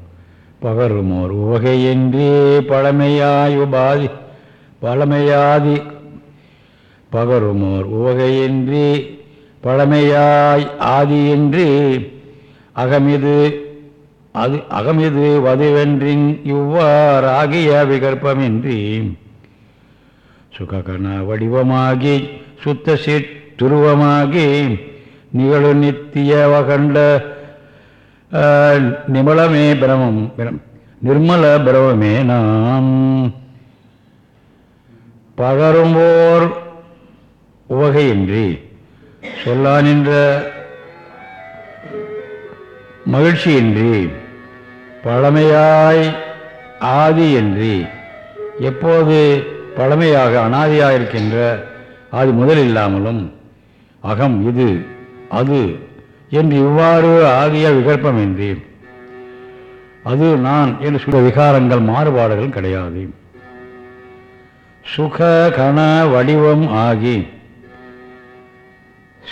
பகருமோர் உவகையின்றி பழமையாய் உபாதி பழமையாதி பகருமோர் உவகையின்றி பழமையாய் ஆதியின்றி அகமிது அது அகமிது வதுவென்றின் இவ்வாறாகிய விகற்பமின்றி. சுககண வடிவமாகி சுத்த சிற் நிகழு நித்திய வகண்ட ஆஹ், நிமலமே பிரமம் பிரம்- நிர்மல பிரமமே நாம். பகரும்போர் உவகையின்றி சொல்லா நின்ற மகிழ்ச்சியின்றி பழமையாய் ஆதி என்றி எப்போது பழமையாக அனாதியாக இருக்கின்ற ஆதி முதல் இல்லாமலும் அகம் இது அது என்று இவ்வாறு ஆதிய விகற்பமின்றி அது நான் என்று சொல்ல விகாரங்கள் மாறுபாடுகள் கிடையாது. சுக கண வடிவம் ஆகி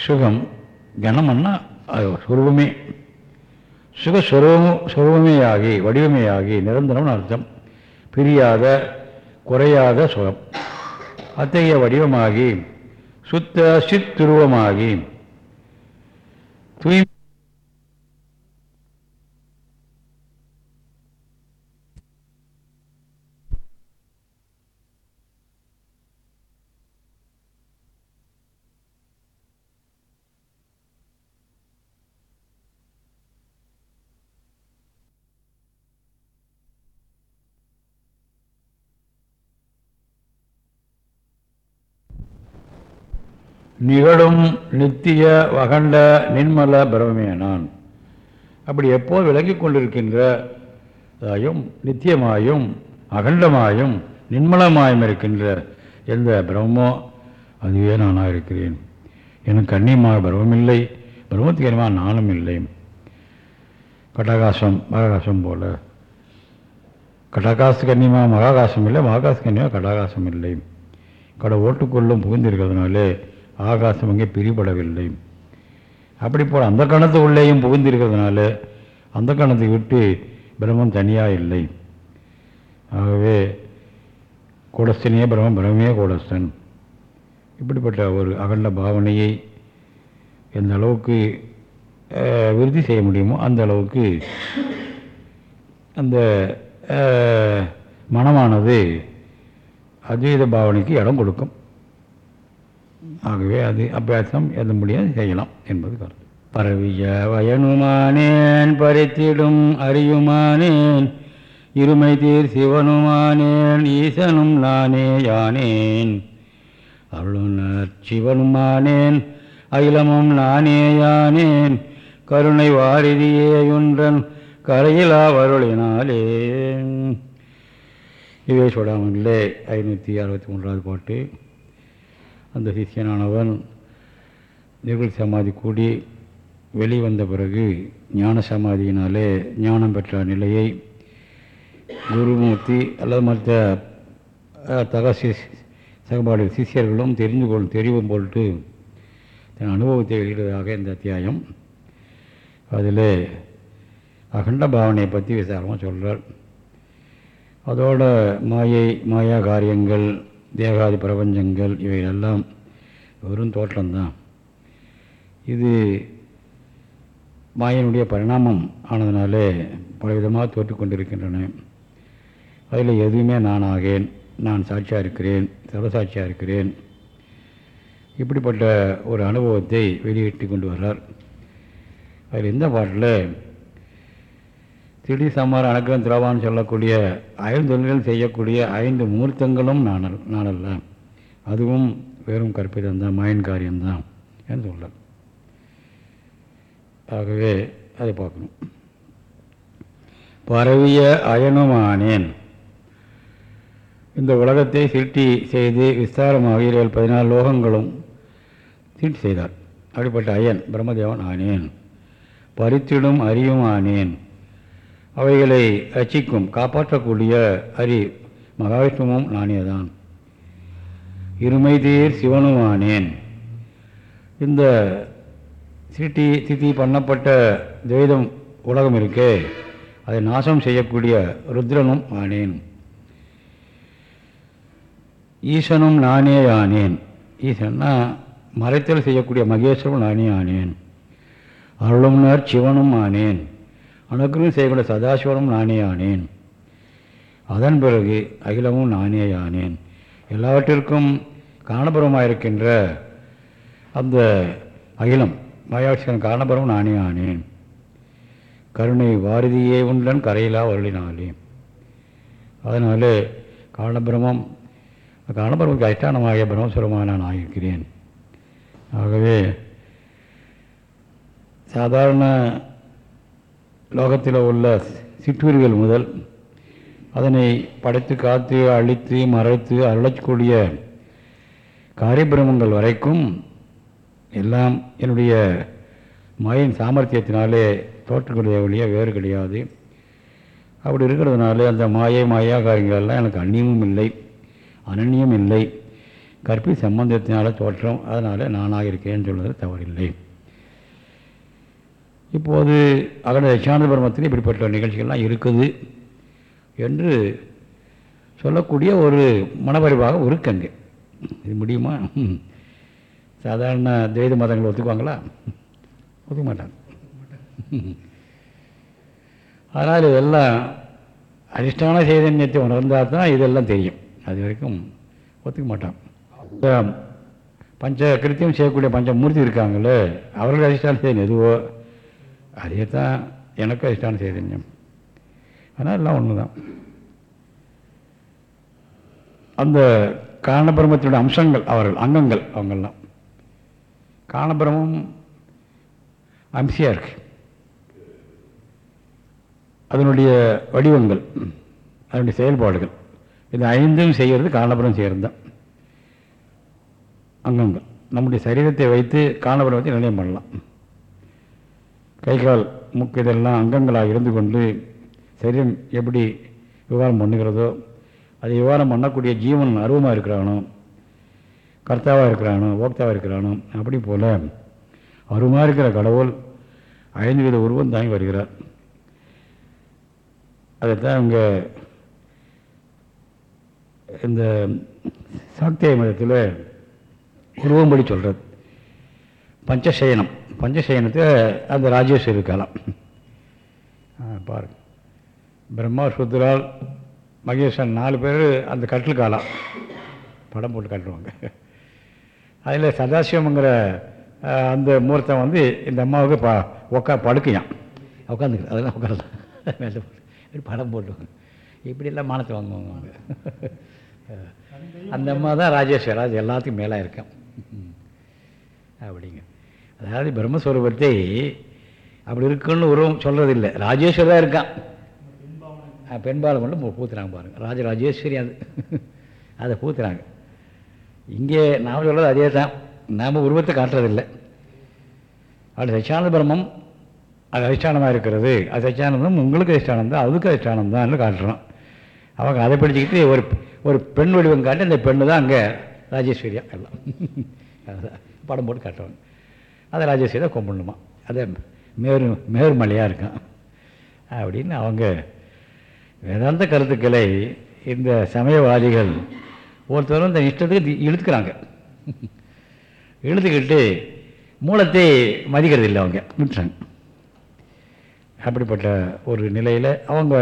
சுகம் கணம்னா அது சொருபமே. சுக சொருபம் வடிவமேயாகி நிரந்தரம்னு அர்த்தம். பிரியாத குறையாத சுகம். அத்தகைய வடிவமாகி சுத்த சித்துருவமாகி தூய் நிகழும் நித்திய வகண்ட நின்மல பிரமே நான் அப்படி எப்போது விளங்கிக் கொண்டிருக்கின்றதாயும் நித்தியமாயும் அகண்டமாயும் நின்மலமாயும் இருக்கின்ற எந்த பிரம்மோ அதுவே நானாக இருக்கிறேன். எனக்கு கண்ணியமாக பிரமமில்லை பிரம்மத்துக்கு என்னமாக நானும் இல்லை. கட்டாகாசம் மகாகாசம் போல. கட்டாகாசு கண்ணியமாக மகாகாசம் இல்லை மகாகாசு கண்ணியமாக கட்டாகாசம் இல்லை. கடை ஓட்டுக்குள்ளும் புகுந்திருக்கிறதுனாலே ஆகாசம் அங்கே பிரிபடவில்லை. அப்படி போல் அந்த கணத்து உள்ளேயும் புகுந்திருக்கிறதுனால அந்த கணத்தை விட்டு பிரம்மம் தனியாக இல்லை. ஆகவே கூடஸ்தனியே பிரம்மம் பிரம்மே கூடஸ்தன். இப்படிப்பட்ட ஒரு அகண்ட பாவனையை எந்த அளவுக்கு விருத்தி செய்ய முடியுமோ அந்த அளவுக்கு அந்த மனமானது அத்வைத பாவனைக்கு இடம் கொடுக்கும். ஆகவே அது அபியாசம் எந்த முடியாது செய்யலாம் என்பது கருத்து. பரவிய வயனுமானேன் பறித்திடும் அறியுமானேன் இருமை தீர் சிவனுமானேன் ஈசனும் நானே யானேன். அருளுநர் சிவனுமானேன் அகிலமும் நானே யானேன் கருணை வாரிதியேயுன்றன் கரையிலா வருளினாலே. இவே இல்லை. ஐநூற்றி அறுபத்தி மூன்றாவது பாட்டு. அந்த சிஷியனானவன் நிர்குல் சமாதி கூடி வெளிவந்த பிறகு ஞான சமாதியினாலே ஞானம் பெற்ற நிலையை குருமூர்த்தி அல்லது மற்ற தகசி சகபாடு சிஷியர்களும் தெரிந்து கொள் தெரிவும் போல்ட்டு தன் அனுபவத்தை வெளியிடுவதாக இந்த அத்தியாயம். அதில் அகண்ட பாவனையை பற்றி விசாரமாக சொல்கிறார் அதோட மாயை மாயா காரியங்கள் தேகாதி பிரபஞ்சங்கள் இவைகளெல்லாம் வெறும் தோற்றம்தான். இது மாயனுடைய பரிணாமம் ஆனதுனாலே பலவிதமாக தோற்று கொண்டிருக்கின்றன. அதில் எதுவுமே நான் ஆகேன் நான் சாட்சியாக இருக்கிறேன் சர்வசாட்சியாக இருக்கிறேன். இப்படிப்பட்ட ஒரு அனுபவத்தை வெளியிட்டு கொண்டு வர்றார். அதில் இந்த பாட்டில் திடி சமார அணக்கம் திரவான்னு சொல்லக்கூடிய ஐந்தொழில்கள் செய்யக்கூடிய ஐந்து மூர்த்தங்களும் நான் நானல்ல. நான் அல்ல அதுவும் வெறும் கற்பிதம்தான் மயன் காரியம்தான் என்று சொல்கிறார் ஆகவே அதை பார்க்கணும். பரவிய அயனுமானேன். இந்த உலகத்தை சிருட்டி செய்து விஸ்தாரமாக இருபது பதினாலு லோகங்களும் சிருஷ்டி செய்தார். அப்படிப்பட்ட அயன் பிரம்மதேவன் ஆனேன். பறித்திடும் அறியும் ஆனேன் அவைகளை ரட்சிக்கும் காப்பாற்றக்கூடிய அரி மகாவிஷ்ணுவும் நானேதான். இருமை தீர் சிவனும் ஆனேன் இந்த சிருஷ்டி திதி பண்ணப்பட்ட துவைதம் உலகம் இருக்கே அதை நாசம் செய்யக்கூடிய ருத்ரனும் ஆனேன். ஈசனும் நானே ஆனேன். ஈசன்னா மறைத்தல் செய்யக்கூடிய மகேஸ்வரனும் நானே ஆனேன். அருளும்னர் சிவனும் ஆனேன். அனுக்கிரம் செய்யக்கூடிய சதாசிவனும் நானே ஆனேன். அதன் பிறகு அகிலமும் நானே ஆனேன். எல்லாவற்றிற்கும் காரணபுரமாயிருக்கின்ற அந்த அகிலம் மாயாட்சியின் காரணபரம் நானே ஆனேன். கருணை வாரதியே உண்டன் கரையிலா வருளினாலே. அதனால் காரணபிரமம் காரணபிரமக்கு அதிஷ்டானமாகிய பிரம்மஸ்வரமாக நான் ஆகியிருக்கிறேன். ஆகவே சாதாரண லோகத்தில் உள்ள சிற்றூர்கள் முதல் அதனை படைத்து காத்து அழித்து மறைத்து அருளக்கூடிய காரியபிரமங்கள் வரைக்கும் எல்லாம் என்னுடைய மாயின் சாமர்த்தியத்தினாலே தோற்றக்கூடிய ஒழிய வேறு கிடையாது. அப்படி இருக்கிறதுனால அந்த மாயை மாயா காரியங்கள்லாம் எனக்கு அந்நியமும் இல்லை அனன்யம் இல்லை. கற்பி சம்பந்தத்தினால தோற்றம். அதனால் நானாக இருக்கேன்னு சொல்வது தவறில்லை. இப்போது அகட தட்சானந்த பிரம்மத்தில் இப்படிப்பட்ட நிகழ்ச்சிகள்லாம் இருக்குது என்று சொல்லக்கூடிய ஒரு மனப்பறிவாக இருக்குங்க இது முடியுமா? ம். சாதாரண துவைத மதங்களை ஒத்துக்குவாங்களா? ஒத்துக்க மாட்டாங்க. அதனால் இதெல்லாம் அதிஷ்டான சைதன்யத்தை உணர்ந்தால் தான் இதெல்லாம் தெரியும். அது வரைக்கும் ஒத்துக்க மாட்டான். பஞ்ச கிருத்தியம் செய்யக்கூடிய பஞ்சமூர்த்தி இருக்காங்களே அவர்கள் அதிஷ்டான சைதன்யம் எதுவோ? அதே தான் எனக்கு அதிஷ்டான சைதன்யம். ஆனால் எல்லாம் ஒன்று தான் அந்த காரணபிரமத்தினுடைய அம்சங்கள் அவர்கள் அங்கங்கள் அவங்கெல்லாம். காரணபிரமம் அம்சியாக இருக்கு. அதனுடைய வடிவங்கள் அதனுடைய செயல்பாடுகள் இது ஐந்தும் செய்கிறது காரணபுரம் செய்கிறது. தான் அங்கங்கள். நம்முடைய சரீரத்தை வைத்து காரணபுரத்தை நிர்ணயம் பண்ணலாம். கை கால் இதெல்லாம் அங்கங்களாக இருந்து கொண்டு சரீரம் எப்படி விவகாரம் பண்ணுகிறதோ அது விவகாரம் பண்ணக்கூடிய ஜீவன் அருவமாக இருக்கிறானோ கர்த்தாவாக இருக்கிறானோ ஓக்தாவாக இருக்கிறானோ அப்படி போல் அருவமாக இருக்கிற கடவுள் ஐந்து வித உருவம் தாங்கி வருகிறார். அதைத்தான் இங்கே இந்த சாக்திய மதத்தில் உருவம்படி சொல்கிறது பஞ்சசயனம். பஞ்சசயனத்தை அந்த ராஜேஸ்வரி காலம் பாருங்க. பிரம்மா சுத்ரால் மகேஸ்வரன் நாலு பேர் அந்த கட்டில் காலம் படம் போட்டு காட்டுவாங்க. அதில் சதாசிவங்கிற அந்த மூர்த்தம் வந்து இந்த அம்மாவுக்கு ப உக்கா படுக்கையான் உட்காந்துக்கு அதெல்லாம் உட்காரலாம் மேலே போட்டு இப்படி படம் போட்டுவாங்க. இப்படியெல்லாம் மானத்தை வாங்குவாங்க அவங்க. அந்த அம்மா தான் ராஜேஸ்வரர் அது எல்லாத்துக்கும் மேலே இருக்கான் ம். அப்படிங்க. அதாவது பிரம்மஸ்வரூபத்தை அப்படி இருக்குன்னு உருவம் சொல்கிறதில்லை ராஜேஸ்வரி தான் இருக்கான். பெண்பாலம் கொண்டு பூத்துறாங்க பாருங்கள் ராஜ ராஜேஸ்வரி அது. அதை பூத்துறாங்க. இங்கே நாம் சொல்கிறது அதே தான். நாம் உருவத்தை காட்டுறதில்லை. அது சச்சியானந்த பிரம்மம். அது அதிஷ்டானமாக இருக்கிறது. அது சச்சியானந்தம் உங்களுக்கு அதிஷ்டானம் தான். அதுக்கு அதிஷ்டானம் தான் காட்டுறோம். அவங்க அதை பிடிச்சிக்கிட்டு ஒரு ஒரு பெண் வடிவம் காட்டி அந்த பெண்ணு தான் அங்கே ராஜேஸ்வரியா எல்லாம். அதுதான் படம் போட்டு காட்டுவாங்க அதை ராஜேஸ்வரியா கும்பிடணுமா? அதை மேரு மேருமலையாக இருக்கான் அப்படின்னு அவங்க வேதாந்த கருத்துக்களை இந்த சமயவாதிகள் ஒருத்தரும் இந்த இஷ்டத்துக்கு இழுத்துக்கிறாங்க. இழுத்துக்கிட்டு மூலத்தை மதிக்கிறது இல்லை அவங்க. விட்டுறாங்க. அப்படிப்பட்ட ஒரு நிலையில் அவங்க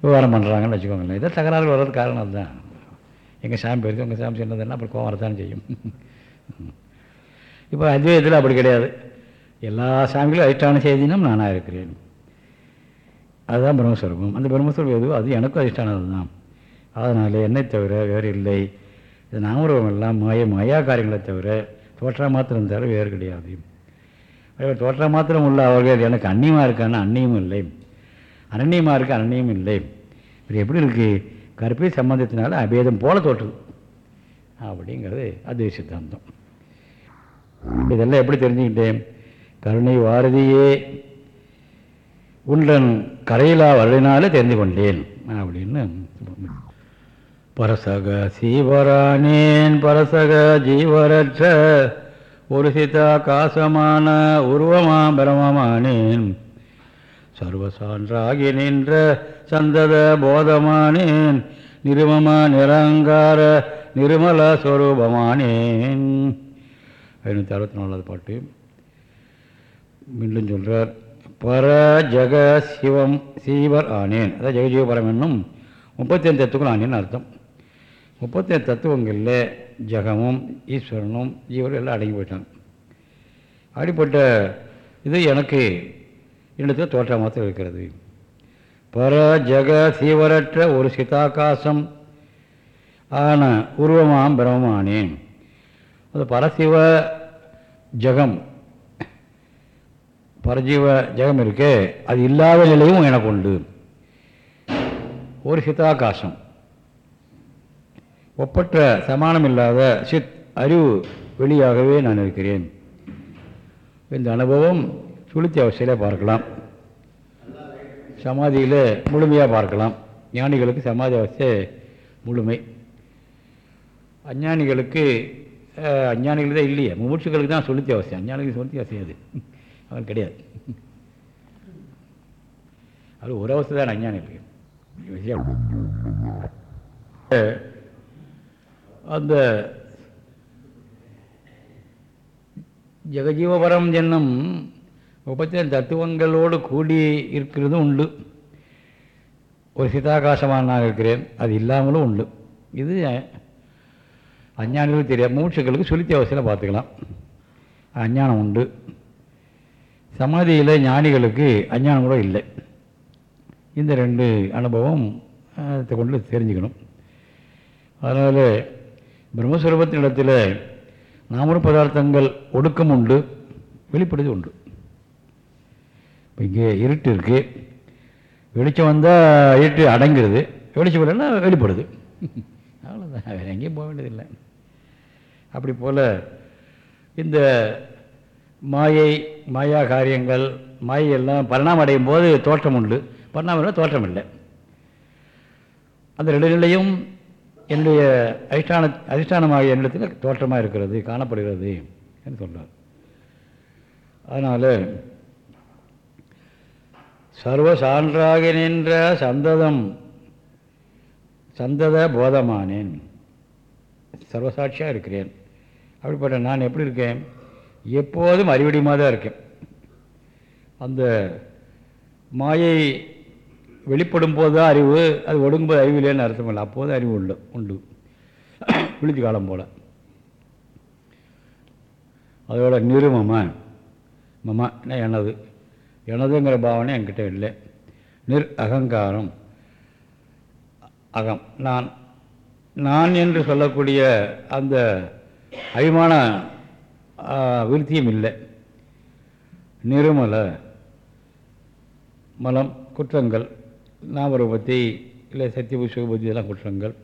விவகாரம் பண்ணுறாங்கன்னு வச்சுக்கோங்களேன். இதை தகராறு வர்றது காரணம் அதுதான். எங்கள் சாமி பெருசு உங்கள் சாமி சின்னதுன்னா அப்புறம் கோவம் வரத்தான் செய்யும். இப்போ அத்வைதத்தில் அப்படி கிடையாது. எல்லா சாமிகளும் அதிஷ்டான செய்தினும் நானாக இருக்கிறேன். அதுதான் பிரம்மஸ்வரூபம். அந்த பிரம்மஸ்வரூபம் எதுவோ அது எனக்கும் அதிஷ்டானது தான். அதனால் என்னை தவிர வேறு இல்லை. இது நாமரூபம் எல்லாம் மாய மாயா காரியங்களை தவிர தோற்றா மாத்திரம் தவிர வேறு கிடையாது. அதே தோற்றா மாத்திரம் உள்ள அவர்கள் எனக்கு அந்நியமாக இருக்கான்னு அந்நியமும் இல்லை. அனன்யமாக இருக்க அனன்யம் இல்லை. இது எப்படி இருக்குது கருப்பை சம்பந்தத்தினால அபேதம் போல தோற்றுது. அப்படிங்கிறது அத்வைத சித்தாந்தம். இதெல்லாம் எப்படி தெரிஞ்சுக்கிட்டேன்? கருணை வாரதியே உண்டன் கரையிலா வருடினாலே தெரிந்து கொண்டேன் அப்படின்னு பரசக சீவரானேன் பரசக ஜீவரற்ற ஒரு சிதா காசமான உருவமா பிரமமானேன். சர்வசான்றாகி நின்ற சந்தத போதமானேன் நிருமமா நிரங்கார நிருமல ஸ்வரூபமானேன் ஐநூற்றி அறுபத்தி நாலாவது பாட்டு. மீண்டும் சொல்கிறார் பர ஜக சிவம் சீவர் ஆனேன். அதாவது ஜெகஜீவபரம் என்னும் முப்பத்தி அஞ்சு ஆனேன்னு அர்த்தம். முப்பத்தைந்து தத்துவங்களில் ஜெகமும் ஈஸ்வரனும் ஜீவரும் எல்லாம் அடங்கி போயிட்டாங்க. அப்படிப்பட்ட இது எனக்கு இடத்துல தோற்றமாக இருக்கிறது. பர ஜெக சீவரற்ற ஒரு சிதாகாசம் ஆன உருவமாம் பிரமமானேன் அது பரசிவ ஜெகம். பரஜீவ ஜெகம் இருக்கே அது இல்லாத நிலையும் எனக்கு உண்டு. ஒரு சித்தாகாசம். ஒப்பற்ற சமானம் இல்லாத சித் அறிவு வெளியாகவே நான் இருக்கிறேன். இந்த அனுபவம் சுளுத்தி அவசியில் பார்க்கலாம். சமாதியில் முழுமையாக பார்க்கலாம். ஞானிகளுக்கு சமாதி அவஸ்தை முழுமை. அஞ்ஞானிகளுக்கு அஹ், அஞ்ஞானிகள் தான் இல்லையே. மூச்சுகளுக்கு தான் சுளுத்தி அவசியம். அஞ்ஞானிகளுக்கு சுளுத்தி அவசியம் அது. அவன் கிடையாது. அது ஒரு அவஸ்தை தான் அஞ்ஞானிகளுக்கு. விஷயம் அந்த ஜெகஜீவபரம் என்னும் முப்பத்தி தத்துவங்களோடு கூடி இருக்கிறதும் உண்டு. ஒரு சிதாகாசமாக நான் இருக்கிறேன். அது இல்லாமலும் உண்டு. இது அஞ்ஞானிகளுக்கு தெரியாது மூச்சுக்களுக்கு சுளுத்தி அவசியம் பார்த்துக்கலாம். அஞ்ஞானம் உண்டு. சமாதியில் ஞானிகளுக்கு அஞ்ஞானம் கூட இல்லை. இந்த ரெண்டு அனுபவம் இதை கொண்டு தெரிஞ்சுக்கணும். அதனால் பிரம்மஸ்வரூபத்தின் இடத்துல நாமரு பதார்த்தங்கள் ஒடுக்கம் உண்டு வெளிப்படுது உண்டு. இப்போ இங்கே இருட்டு இருக்குது வெளிச்சம் வந்தால் இருட்டு அடங்கிறது வெளிச்சம் இல்லைன்னா வெளிப்படுது. அவ்வளோதான் வேறு எங்கேயும் போக வேண்டியதில்லை. அப்படி போல் இந்த மாயை மாயா காரியங்கள் மாயை எல்லாம் பரிணாமம் அடையும் போது தோற்றம் உண்டு. பரிணாமம் தோற்றம் இல்லை. அந்த ரெண்டு நிலையும் என்னுடைய அதிஷ்டான அதிஷ்டானமாக என்னிடத்தில் தோற்றமாக இருக்கிறது காணப்படுகிறது என்று சொல்கிறார் அதனால் சர்வ சான்றாக நின்ற சந்ததம் சந்தத போதமானேன். சர்வசாட்சியாக இருக்கிறேன். அப்படிப்பட்ட நான் எப்படி இருக்கேன்? எப்போதும் அறிவடிமாக தான் இருக்கேன். அந்த மாயை வெளிப்படும் போது தான் அறிவு அது ஒடுங்கும்போது அறிவு இல்லைன்னு அர்த்தம் இல்லை. அப்போது அறிவு உண்டு உண்டு. விழுதி காலம் போல். அதோட நிருமம மம என்ன எனது? எனதுங்கிற பாவனை என்கிட்ட இல்லை. நிர் அகங்காரம். அகம். நான் நான் என்று சொல்லக்கூடிய அந்த அபிமான விருத்தியும் இல்லை. நிருமல மலம் குற்றங்கள் நாமரூபத்தை இல்லை சத்தியபு சுகபுத்தி இதெல்லாம் குற்றங்கள்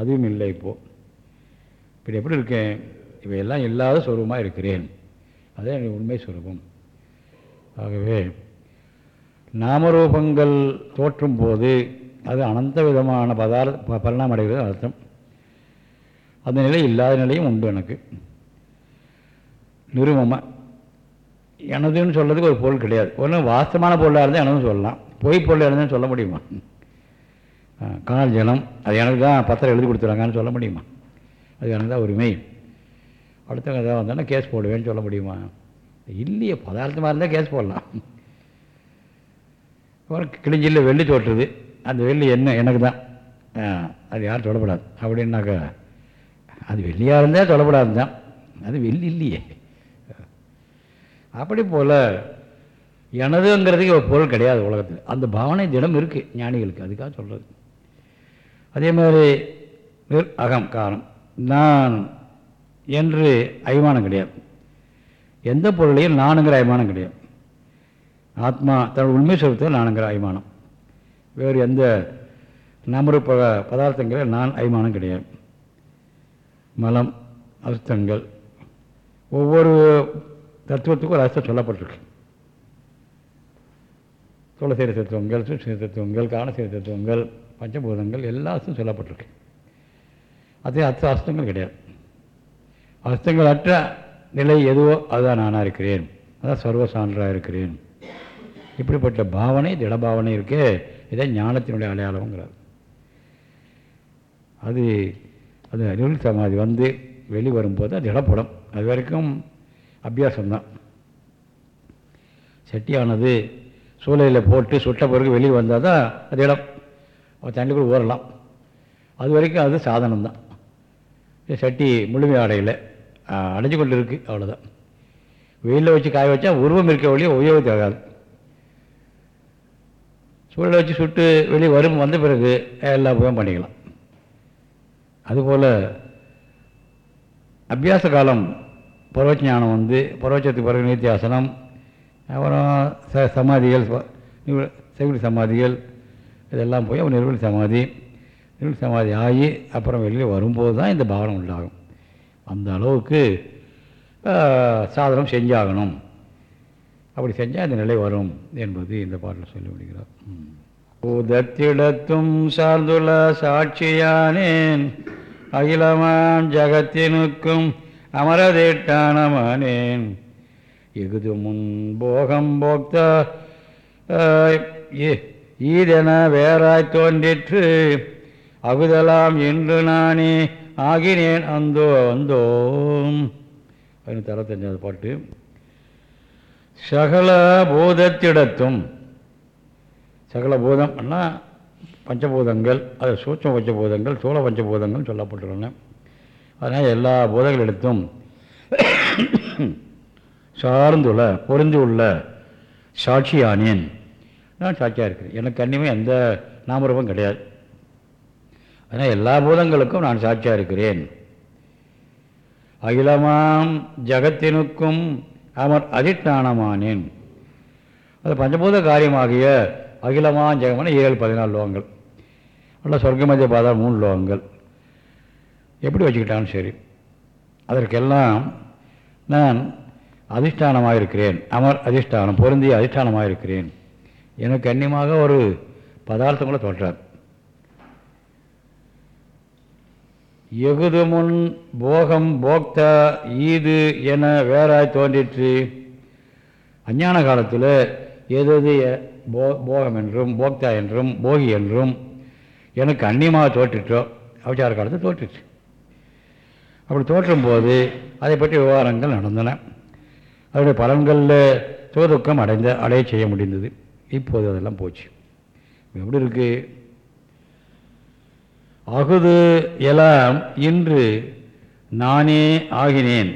அதுவும் இல்லை இப்போது இப்படி எப்படி இருக்கேன்? இவையெல்லாம் இல்லாத சொரூபமாக இருக்கிறேன். அதே எனக்கு உண்மை சொரூபம். ஆகவே நாமரூபங்கள் தோற்றும் போது அது அனந்த விதமான பதார பரிணாமம் அடைகிறது அர்த்தம். அந்த நிலை இல்லாத நிலையும் உண்டு எனக்கு. நிருமம. எனதுன்னு சொல்கிறதுக்கு ஒரு பொருள் கிடையாது. ஒன்றும் வாஸ்தமான பொருளாக இருந்தால் எனதுன்னு சொல்லலாம். பொய் பொருளாக இருந்தால் சொல்ல முடியுமா? கால் ஜலம் அது எனக்கு தான் பத்திரம் எழுதி கொடுத்துறாங்கன்னு சொல்ல முடியுமா? அது எனக்கு தான் உரிமை. அடுத்தவங்க ஏதாவது வந்தோன்னா கேஸ் போடுவேன்னு சொல்ல முடியுமா? இல்லையே பதார்த்தமாக இருந்தால் கேஸ் போடலாம். அப்புறம் கிழிஞ்சில் வெள்ளி தோற்றுது. அந்த வெள்ளி என்ன எனக்கு தான் அது யாரும் சொல்லப்படாது. அப்படின்னாக்கா அது வெள்ளியாக இருந்தால் சொல்லப்படாது தான். அது வெள்ளி இல்லையே. அப்படி போல் எனதுங்கிறதுக்கு ஒரு பொருள் கிடையாது உலகத்தில். அந்த பாவனை தினம் இருக்குது ஞானிகளுக்கு அதுக்காக சொல்கிறது அதே மாதிரி நிர் அகம் காரணம். நான் என்று அபிமானம் கிடையாது. எந்த பொருளையும் நானுங்கிற அபிமானம் கிடையாது. ஆத்மா தன் உண்மை சொருத்தில் நானுங்கிற அபிமானம். வேறு எந்த நாமரூப பதார்த்தங்களில் நான் அய்மானம் கிடையாது. மலம் அர்த்தங்கள் ஒவ்வொரு தத்துவத்துக்கும் ஒரு அர்த்தம் சொல்லப்பட்டிருக்கு. துளசீர தத்துவங்கள் சுஷீர தத்துவங்கள் காணசீர தத்துவங்கள் பஞ்சபூதங்கள் எல்லா அர்த்தம் சொல்லப்பட்டிருக்கு. அதே அர்த்த அர்த்தங்கள் கிடையாது. அர்த்தங்கள் அற்ற நிலை எதுவோ அதுதான் நானாக இருக்கிறேன். அதான் சர்வ சான்றாக இருக்கிறேன். இப்படிப்பட்ட பாவனை திடபாவனை இருக்கே இதை ஞானத்தினுடைய அடையாளம்ங்கிறார். அது அது நிருள் சமாதி வந்து வெளி வரும்போது அது இடப்படும். அது வரைக்கும் அபியாசம்தான். செட்டியானது சூளையில் போட்டு சுட்ட பிறகு வெளியே வந்தால் தான் அது இடம். தண்ணிக்குள் ஊறலாம் அது வரைக்கும் அது சாதனம் தான் சட்டி முழுமை அடையலை அடைஞ்சு கொண்டு இருக்குது அவ்வளோதான் வெயிலில் வச்சு காய வச்சா உருவம் இருக்க வழியே உபயோகத்தாகாது சூழலை வச்சு சுட்டு வெளியே வரும் வந்த பிறகு எல்லா உபயோகம் பண்ணிக்கலாம். அதுபோல் அபியாச காலம் பரவச்ச ஞானம் வந்து பரவச்சத்துக்கு பிறகு நித்தியாசனம் அப்புறம் ச சமாதிகள் செவிலி சமாதிகள் இதெல்லாம் போய் அவன் நிர்வலி சமாதி நிர்வலி சமாதி ஆகி அப்புறம் வெளியே வரும்போது தான் இந்த பாவனம் உண்டாகும். அந்த அளவுக்கு சாதனம் செஞ்சாகணும். அப்படி செஞ்சால் அந்த நிலை வரும் என்பது இந்த பாட்டில் சொல்லிவிடுகிறார். பூதத்திடத்தும் சார்ந்துள்ள சாட்சியானேன் அகிலமான் ஜகத்தினுக்கும் அமரதேட்டானமானேன் எகுது முன் போகம் போக்த ஈதென வேறாய் தோன்றிற்று. அகுதலாம் என்று நானே ஆகினேன் அந்தோ வந்தோம் அப்படின்னு தரத்தஞ்சாவது பாட்டு. சகல பூதத்திடத்தும் சகல பூதம்னா பஞ்சபூதங்கள் அது சூட்ச பஞ்சபூதங்கள் சூழ பஞ்சபூதங்கள் சொல்லப்பட்டுள்ளன அதனால் எல்லா பூதங்களிடத்தும் சார்ந்துள்ள பொருந்தி உள்ள சாட்சியானேன். நான் சாட்சியாக இருக்கிறேன். எனக்கு அன்னிமே எந்த நாமரூபம் கிடையாது. அதனால் எல்லா பூதங்களுக்கும் நான் சாட்சியாக இருக்கிறேன். அகிலமாம் ஜகத்தினுக்கும் அமர் அதிஷ்டானமானேன். அது பஞ்சபூத காரியமாகிய அகிலமான ஜெகமான ஏழு பதினாலு லோகங்கள். நல்லா சொர்க்கமதிய பாதா மூணு லோகங்கள். எப்படி வச்சுக்கிட்டாலும் சரி அதற்கெல்லாம் நான் அதிஷ்டானமாக இருக்கிறேன். அமர் அதிஷ்டானம் பொருந்திய அதிஷ்டானமாக இருக்கிறேன். எனக்கு கண்ணியமாக ஒரு பதார்த்தம் கூட எகுதுமுன் முன் போகம் போக்தா ஈது என வேறாய் தோன்றிற்று. அஞ்ஞான காலத்தில் எது போ போகம் என்றும் போக்தா என்றும் போகி என்றும் எனக்கு அந்நியமாக தோற்றிட்டோ. அவச்சார காலத்தில் தோற்றுச்சு. அப்படி தோற்றும் போது அதை பற்றி விவகாரங்கள் நடந்தன. அதனுடைய பலன்களில் சுகதுக்கம் அடைந்த அடைய செய்ய முடிந்தது. இப்போது அதெல்லாம் போச்சு. எப்படி இருக்குது அகுது எல்லாம் இன்று நானே ஆகினேன்.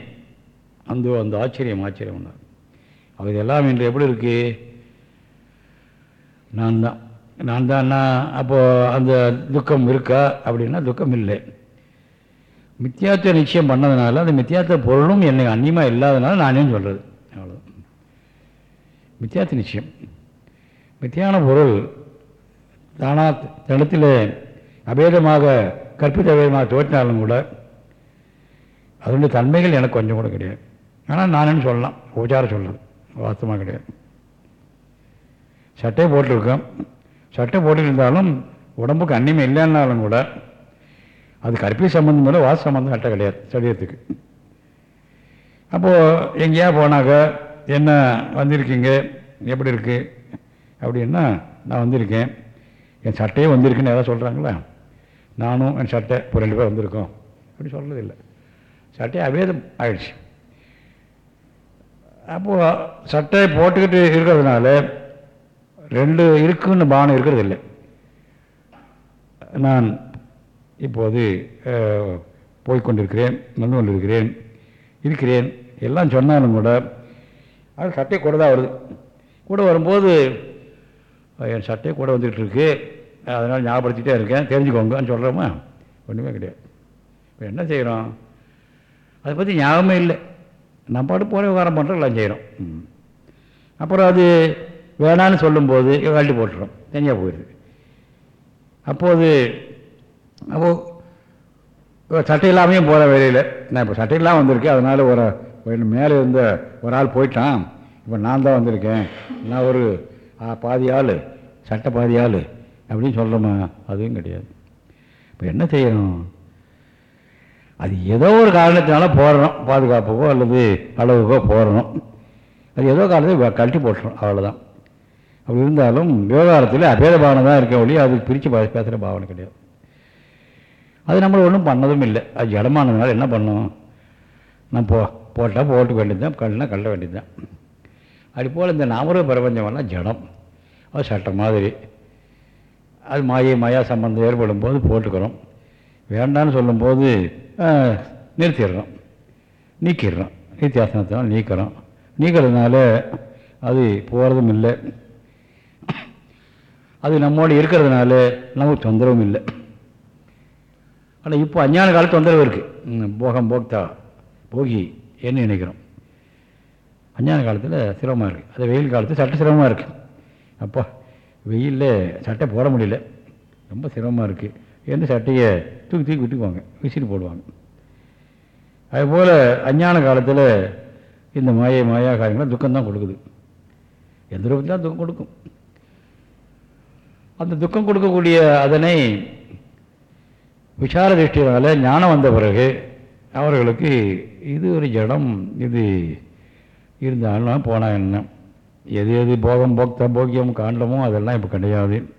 அந்த அந்த ஆச்சரியம் ஆச்சரியம் அது எல்லாம் இன்று எப்படி இருக்கு? நான் தான். நான் தான்னா அப்போது அந்த துக்கம் இருக்கா? அப்படின்னா துக்கம் இல்லை. மித்தியார்த்த நிச்சயம் பண்ணதுனால அந்த மித்தியார்த்த பொருளும் என்னை அந்நியமாக இல்லாதனால நானே சொல்கிறது அவ்வளோ மித்தியார்த்த நிச்சயம். மித்தியான பொருள் தானா தனத்தில் அபேதமாக கற்பித்த அபேதமாக தோற்றினாலும் கூட அதனுடைய தன்மைகள் எனக்கு கொஞ்சம் கூட கிடையாது. ஆனால் நானேன்னு சொல்லலாம். உபச்சாரம் சொல்கிறது வாஸ்தமாக கிடையாது. சட்டை போட்டிருக்கோம். சட்டை போட்டுருந்தாலும் உடம்புக்கு அன்னிமை இல்லைன்னாலும் கூட அது கற்பி சம்மந்தம் இல்லை வாச சம்மந்தம் சட்டை கிடையாது சரீரத்துக்கு. அப்போது எங்கேயா போனாக்க என்ன வந்திருக்கீங்க? எப்படி இருக்குது அப்படின்னா நான் வந்திருக்கேன். என் சட்டையே வந்திருக்குன்னு யாராவது சொல்கிறாங்களா நானும் என் சட்டை இப்போ ரெண்டு பேர் வந்திருக்கோம். அப்படி சொல்கிறது இல்லை சட்டை அபேதம் ஆயிடுச்சு. அப்போது சட்டையை போட்டுக்கிட்டு இருக்கிறதுனால ரெண்டு இருக்குன்னு பானம் இருக்கிறது இல்லை நான் இப்போது போய்கொண்டிருக்கிறேன் வந்து கொண்டிருக்கிறேன் இருக்கிறேன். எல்லாம் சொன்னாலும் கூட அது சட்டை கூட தான் வருது. கூட வரும்போது என் சட்டையை கூட வந்துக்கிட்டு இருக்கு. அதனால் ஞாபகப்படுத்திட்டே இருக்கேன். தெரிஞ்சுக்கோங்கன்னு சொல்கிறோமா ஒன்றுமே கிடையாது. இப்போ என்ன செய்கிறோம் அதை பற்றி ஞாபகமே இல்லை. நம்ம பாட்டு போகிற விவகாரம் பண்ணுறோம் எல்லாம் செய்கிறோம் அப்புறம் அது வேணான்னு சொல்லும்போது கழட்டி போட்டுறோம். தனியாக போயிடுது. அப்போது அப்போது சட்டை இல்லாமையும் போகிற வேலையில் நான் இப்போ சட்டை இல்லாமல் வந்திருக்கேன். அதனால் ஒரு மேலே இருந்த ஒரு ஆள் போயிட்டான். இப்போ நான் தான் வந்திருக்கேன். நான் ஒரு பாதி ஆள் சட்டை பாதி ஆள். அப்படின்னு சொல்கிறோமா அதுவும் கிடையாது. இப்போ என்ன செய்யணும்? அது ஏதோ ஒரு காரணத்தினால போடுறோம் பாதுகாப்புக்கோ அல்லது அளவுக்கோ போடுறோம் அது ஏதோ காரணத்தை கழட்டி போட்டுறோம் அவ்வளோதான் அப்படி இருந்தாலும் விவகாரத்தில் அபேத பாவனை தான் இருக்க ஒழிய அது பிரித்து பேசுகிற பாவனை கிடையாது. அது நம்மளை ஒன்றும் பண்ணதும் இல்லை. அது ஜடமானதுனால என்ன பண்ணோம்? நான் போ போட்டால் போட்டு வேண்டியது தான் கல்லுனா கள்ள வேண்டியது தான் அது போல் இந்த நாமர பிரபஞ்சமெல்லாம் ஜடம். அது சட்டம் மாதிரி. அது மாயை மாயா சம்பந்தம் ஏற்படும் போது போட்டுக்கிறோம். வேண்டான்னு சொல்லும்போது நிறுத்திடுறோம். நீக்கிடுறோம். நித்தியாசனத்தினால் நீக்கிறோம். நீக்கிறதுனால அது போகிறதும் இல்லை. அது நம்மோடு இருக்கிறதுனால நமக்கு தொந்தரவும் இல்லை. ஆனால் இப்போ அஞ்ஞான கால தொந்தரவு இருக்குது போகம் போக்தா போகி என்ன நினைக்கிறோம். அஞ்ஞான காலத்தில் சிரமமாக இருக்குது அது வெயில் காலத்தில் சட்ட சிரமமாக இருக்குது அப்பா வெயிலில் சட்டை போட முடியல. ரொம்ப சிரமமாக இருக்குது எந்த சட்டையை தூக்கி தூக்கி விட்டுக்குவாங்க. விசிறி போடுவாங்க. அதுபோல் அஞ்ஞான காலத்தில் இந்த மாயை மாயா காரியங்களாம் துக்கம்தான் கொடுக்குது. எந்த ரூபத்தில் தான் துக்கம் கொடுக்கும். அந்த துக்கம் கொடுக்கக்கூடிய அதனை விசார திருஷ்டினால ஞானம் வந்த பிறகு அவர்களுக்கு இது ஒரு ஜடம். இது இருந்தாலும் போனால் என்ன? எது எது போகம் போக்த போக்கியம் காண்டமோ அதெல்லாம் இப்போ கிடையாது.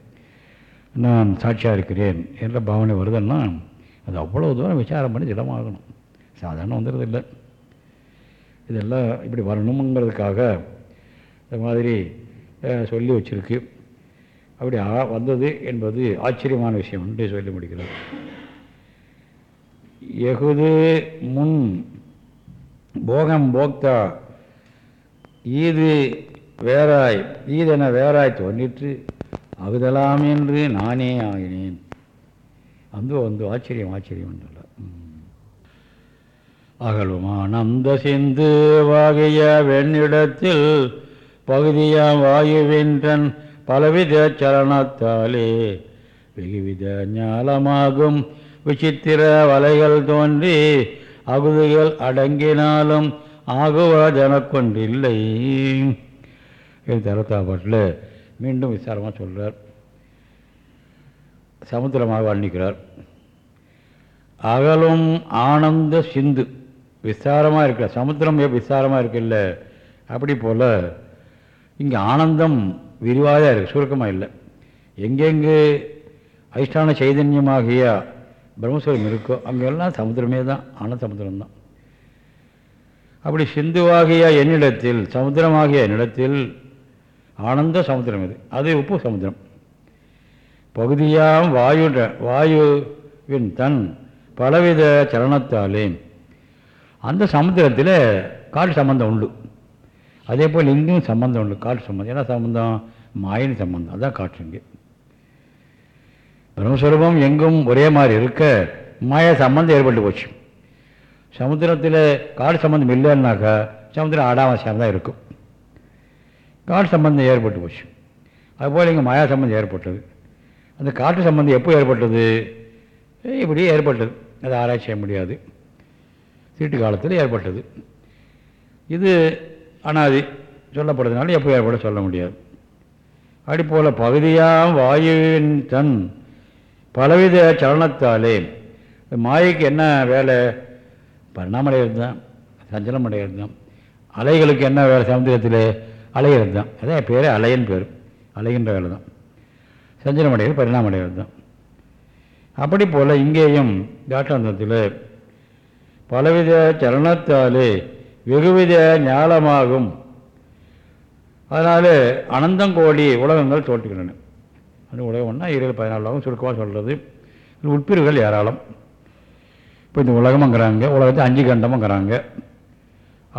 நான் சாட்சியாக இருக்கிறேன் என்ற பாவனை வருதுன்னா அது அவ்வளோ தூரம் விசாரம் பண்ணி திடமாகணும். சாதாரணம் வந்துடுறது இல்லை. இதெல்லாம் இப்படி வரணுங்கிறதுக்காக இந்த மாதிரி சொல்லி வச்சிருக்கு. அப்படி ஆ- வந்தது என்பது ஆச்சரியமான விஷயம் என்று சொல்லி முடிக்கிறார் எகுது முன் போகம் போக்தா ஈது வேறாய் ஈதென வேறாய் தோன்றிற்று. அகுதலாம் என்று நானே ஆகினேன் அந்த வந்து ஆச்சரியம் ஆச்சரியம் என்றார் அகலுமானந்த சிந்து வாகிய வெண்ணிடத்தில் பகுதியாம் வாயுவின்றன் பலவித சரணத்தாலே வெகுவித ஞாலமாகும் விசித்திர வலைகள் தோன்றி அகுதுகள் அடங்கினாலும் ஆகுவதெனக்கொன்றில்லை அறுபத்தாம் பாட்டில் மீண்டும் விசாரமாக சொல்கிறார் சமுத்திரமாக வர்ணிக்கிறார். அகலும் ஆனந்த சிந்து. விசாரமாக இருக்கிற சமுத்திரம் எப்படி விசாரமாக இருக்குல்ல? அப்படி போல் இங்கே ஆனந்தம் விரிவாக இருக்குது சுருக்கமாக இல்லை. எங்கெங்கு அதிஷ்டான சைதன்யமாகிய பிரம்மஸ்வரம் இருக்கோ அங்கெல்லாம் சமுத்திரமே தான் ஆனந்த சமுத்திரம் தான். அப்படி சிந்துவாகிய என்னிடத்தில் சமுத்திரமாகிய என்னிடத்தில் ஆனந்த சமுத்திரம் இது. அது உப்பு சமுத்திரம். பகுதியாம் வாயு வாயுவின் தன் பலவித சலனத்தாலே அந்த சமுத்திரத்தில் காற்று சம்பந்தம் உண்டு. அதே போல் இங்கேயும் சம்பந்தம் உண்டு காற்று சம்பந்தம். என்ன சம்பந்தம்? மாயின் சம்பந்தம். அதுதான் காற்று இங்கே. பிரம்மஸ்வரூபம் எங்கும் ஒரே மாதிரி இருக்க மாய சம்பந்தம் ஏற்பட்டு போச்சு. சமுத்திரத்தில் காடு சம்பந்தம் இல்லைன்னாக்கா சமுத்திரம் ஆடாமசியம் தான் இருக்கும். காட்டு சம்பந்தம் ஏற்பட்டு போச்சு. அதுபோல் இங்கே மாயா சம்பந்தம் ஏற்பட்டது. அந்த காற்று சம்பந்தம் எப்போ ஏற்பட்டது? இப்படி ஏற்பட்டது. அதை ஆராய்ச்சி செய்ய முடியாது. திருட்டு காலத்தில் ஏற்பட்டது. இது அனாதி சொல்லப்படுறதுனால எப்போ ஏற்பட சொல்ல முடியாது. அப்படி போல் பகுதியாம் வாயுவின் தன் பலவித சலனத்தாலே மாயைக்கு என்ன வேலை? பரிணாமடைகிறது தான் சஞ்சலம் அடைகிறது தான் அலைகளுக்கு என்ன வேலை சமுதிரத்தில் அலைகிறது தான். அதான் பேர் அலையன் பேர். அலைகின்ற வேலை தான். சஞ்சலம் அடைகிறது பரிணாமம் அடைகிறது தான். அப்படி போல் இங்கேயும் தாட்டாந்தத்தில் பலவித சலனத்தாலே வெகுவித ஞாலமாகும். அதனால் அனந்தங்கோடி உலகங்கள் தோற்றுகின்றன. அந்த உலகம்னா இருபது பதினாலு சுருக்கமாக சொல்கிறது உட்பிரிவுகள் ஏராளம். இப்போ இந்த உலகம்ங்கிறாங்க உலகத்தை அஞ்சு கண்டமுங்கிறாங்க.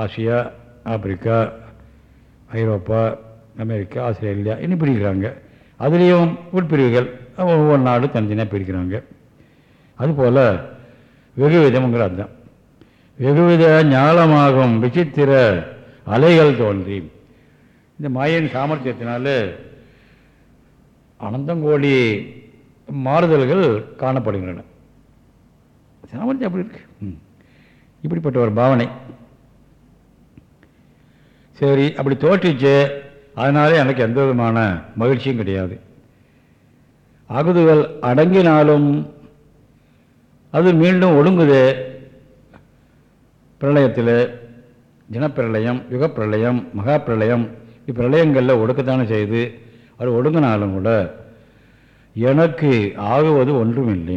ஆசியா ஆப்பிரிக்கா ஐரோப்பா அமெரிக்கா ஆஸ்திரேலியா இன்னும் பிரிக்கிறாங்க. அதுலேயும் உட்பிரிவுகள் ஒவ்வொரு நாடும் தனித்தனியாக பிரிக்கிறாங்க. அதுபோல் வெகு விதம்ங்கிற அர்த்தம். வெகுவித ஞாலமாகும் விசித்திர அலைகள் தோன்றி இந்த மாயின் சாமர்த்தியத்தினால அனந்தங்கோடி மாறுதல்கள் காணப்படுகின்றன. சாமர்த்தியம் அப்படி இருக்கு. ம். இப்படிப்பட்ட ஒரு பாவனை. சரி அப்படி தோற்றிச்சு. அதனால் எனக்கு எந்த விதமான மகிழ்ச்சியும் கிடையாது. அகுதுகள் அடங்கினாலும் அது மீண்டும் ஒழுங்குது பிரளயத்தில் தினப்பிரளயம் யுகப்பிரளயம் மகாப்பிரளயம் இப்பிரளயங்களில் ஒடுக்கத்தானே செய்து அது ஒடுங்கினாலும் கூட எனக்கு ஆகுவது ஒன்றும் இல்லை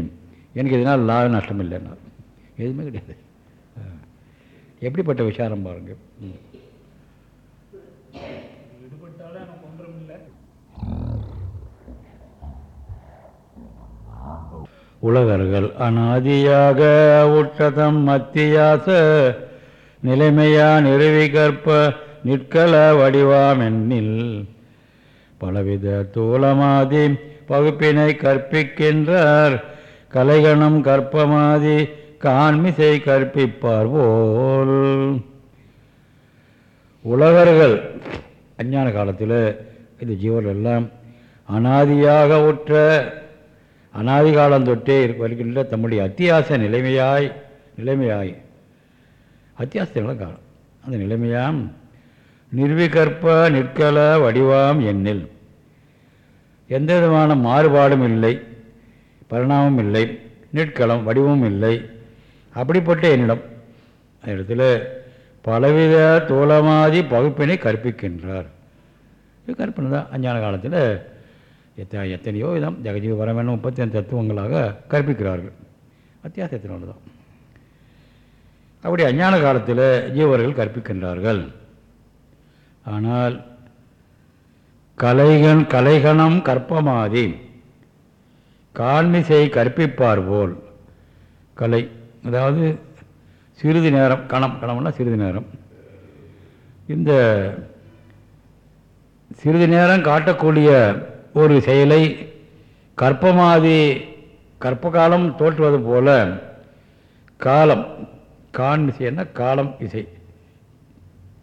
எனக்கு இதனால் லாப நஷ்டம் இல்லைன்னா எதுவுமே கிடையாது. எப்படிப்பட்ட விசாரம் பாருங்கள். உலகர்கள் அனாதியாக உற்றதம் மத்தியாச நிலைமையா நிறுவி கற்ப நிற்கல வடிவாமென்னில். பலவித தூலமாதி பகுப்பினை கற்பிக்கின்றார். கலைகணம் கற்பமாதி காண்மிசை கற்பிப்பார் போல். உலகர்கள் அஞ்ஞான காலத்தில் இந்த ஜீவர்கள் எல்லாம் அனாதியாக உற்ற அனாதி காலம் தொட்டே வருகின்ற தம்முடைய அத்தியாச நிலைமையாய் நிலைமையாய். அத்தியாசத்தினால காலம். அந்த நிலைமையாம் நிர்விகற்ப நிற்கல வடிவாம் எண்ணில் எந்த விதமான மாறுபாடும் இல்லை பரிணாமம் இல்லை நிற்கலம் வடிவமும் இல்லை. அப்படிப்பட்ட என்னிடம் அந்த இடத்துல பலவித தோளமாதி பகுப்பினை கற்பிக்கின்றார். இது கற்பனை தான் அஞ்ஞான காலத்தில் எத்த எத்தனையோ விதம் ஜெகஜீவ வேணும் முப்பத்தி ஐந்து தத்துவங்களாக கற்பிக்கிறார்கள். அத்தியாசத்தினோடு தான் அப்படி அஞ்ஞான காலத்தில் ஜீவர்கள் கற்பிக்கின்றார்கள். ஆனால் கலைகன் கலைகணம் கற்பமாதி. கால்மிசை கற்பிப்பார் போல். கலை அதாவது சிறிது நேரம் கணம் கணம்னா சிறிது நேரம். இந்த சிறிது நேரம் காட்டக்கூடிய ஒரு செயலை கற்பமாதி கற்ப காலம் தோற்றுவது போல காலம் கான் இசைன்னா காலம் இசை.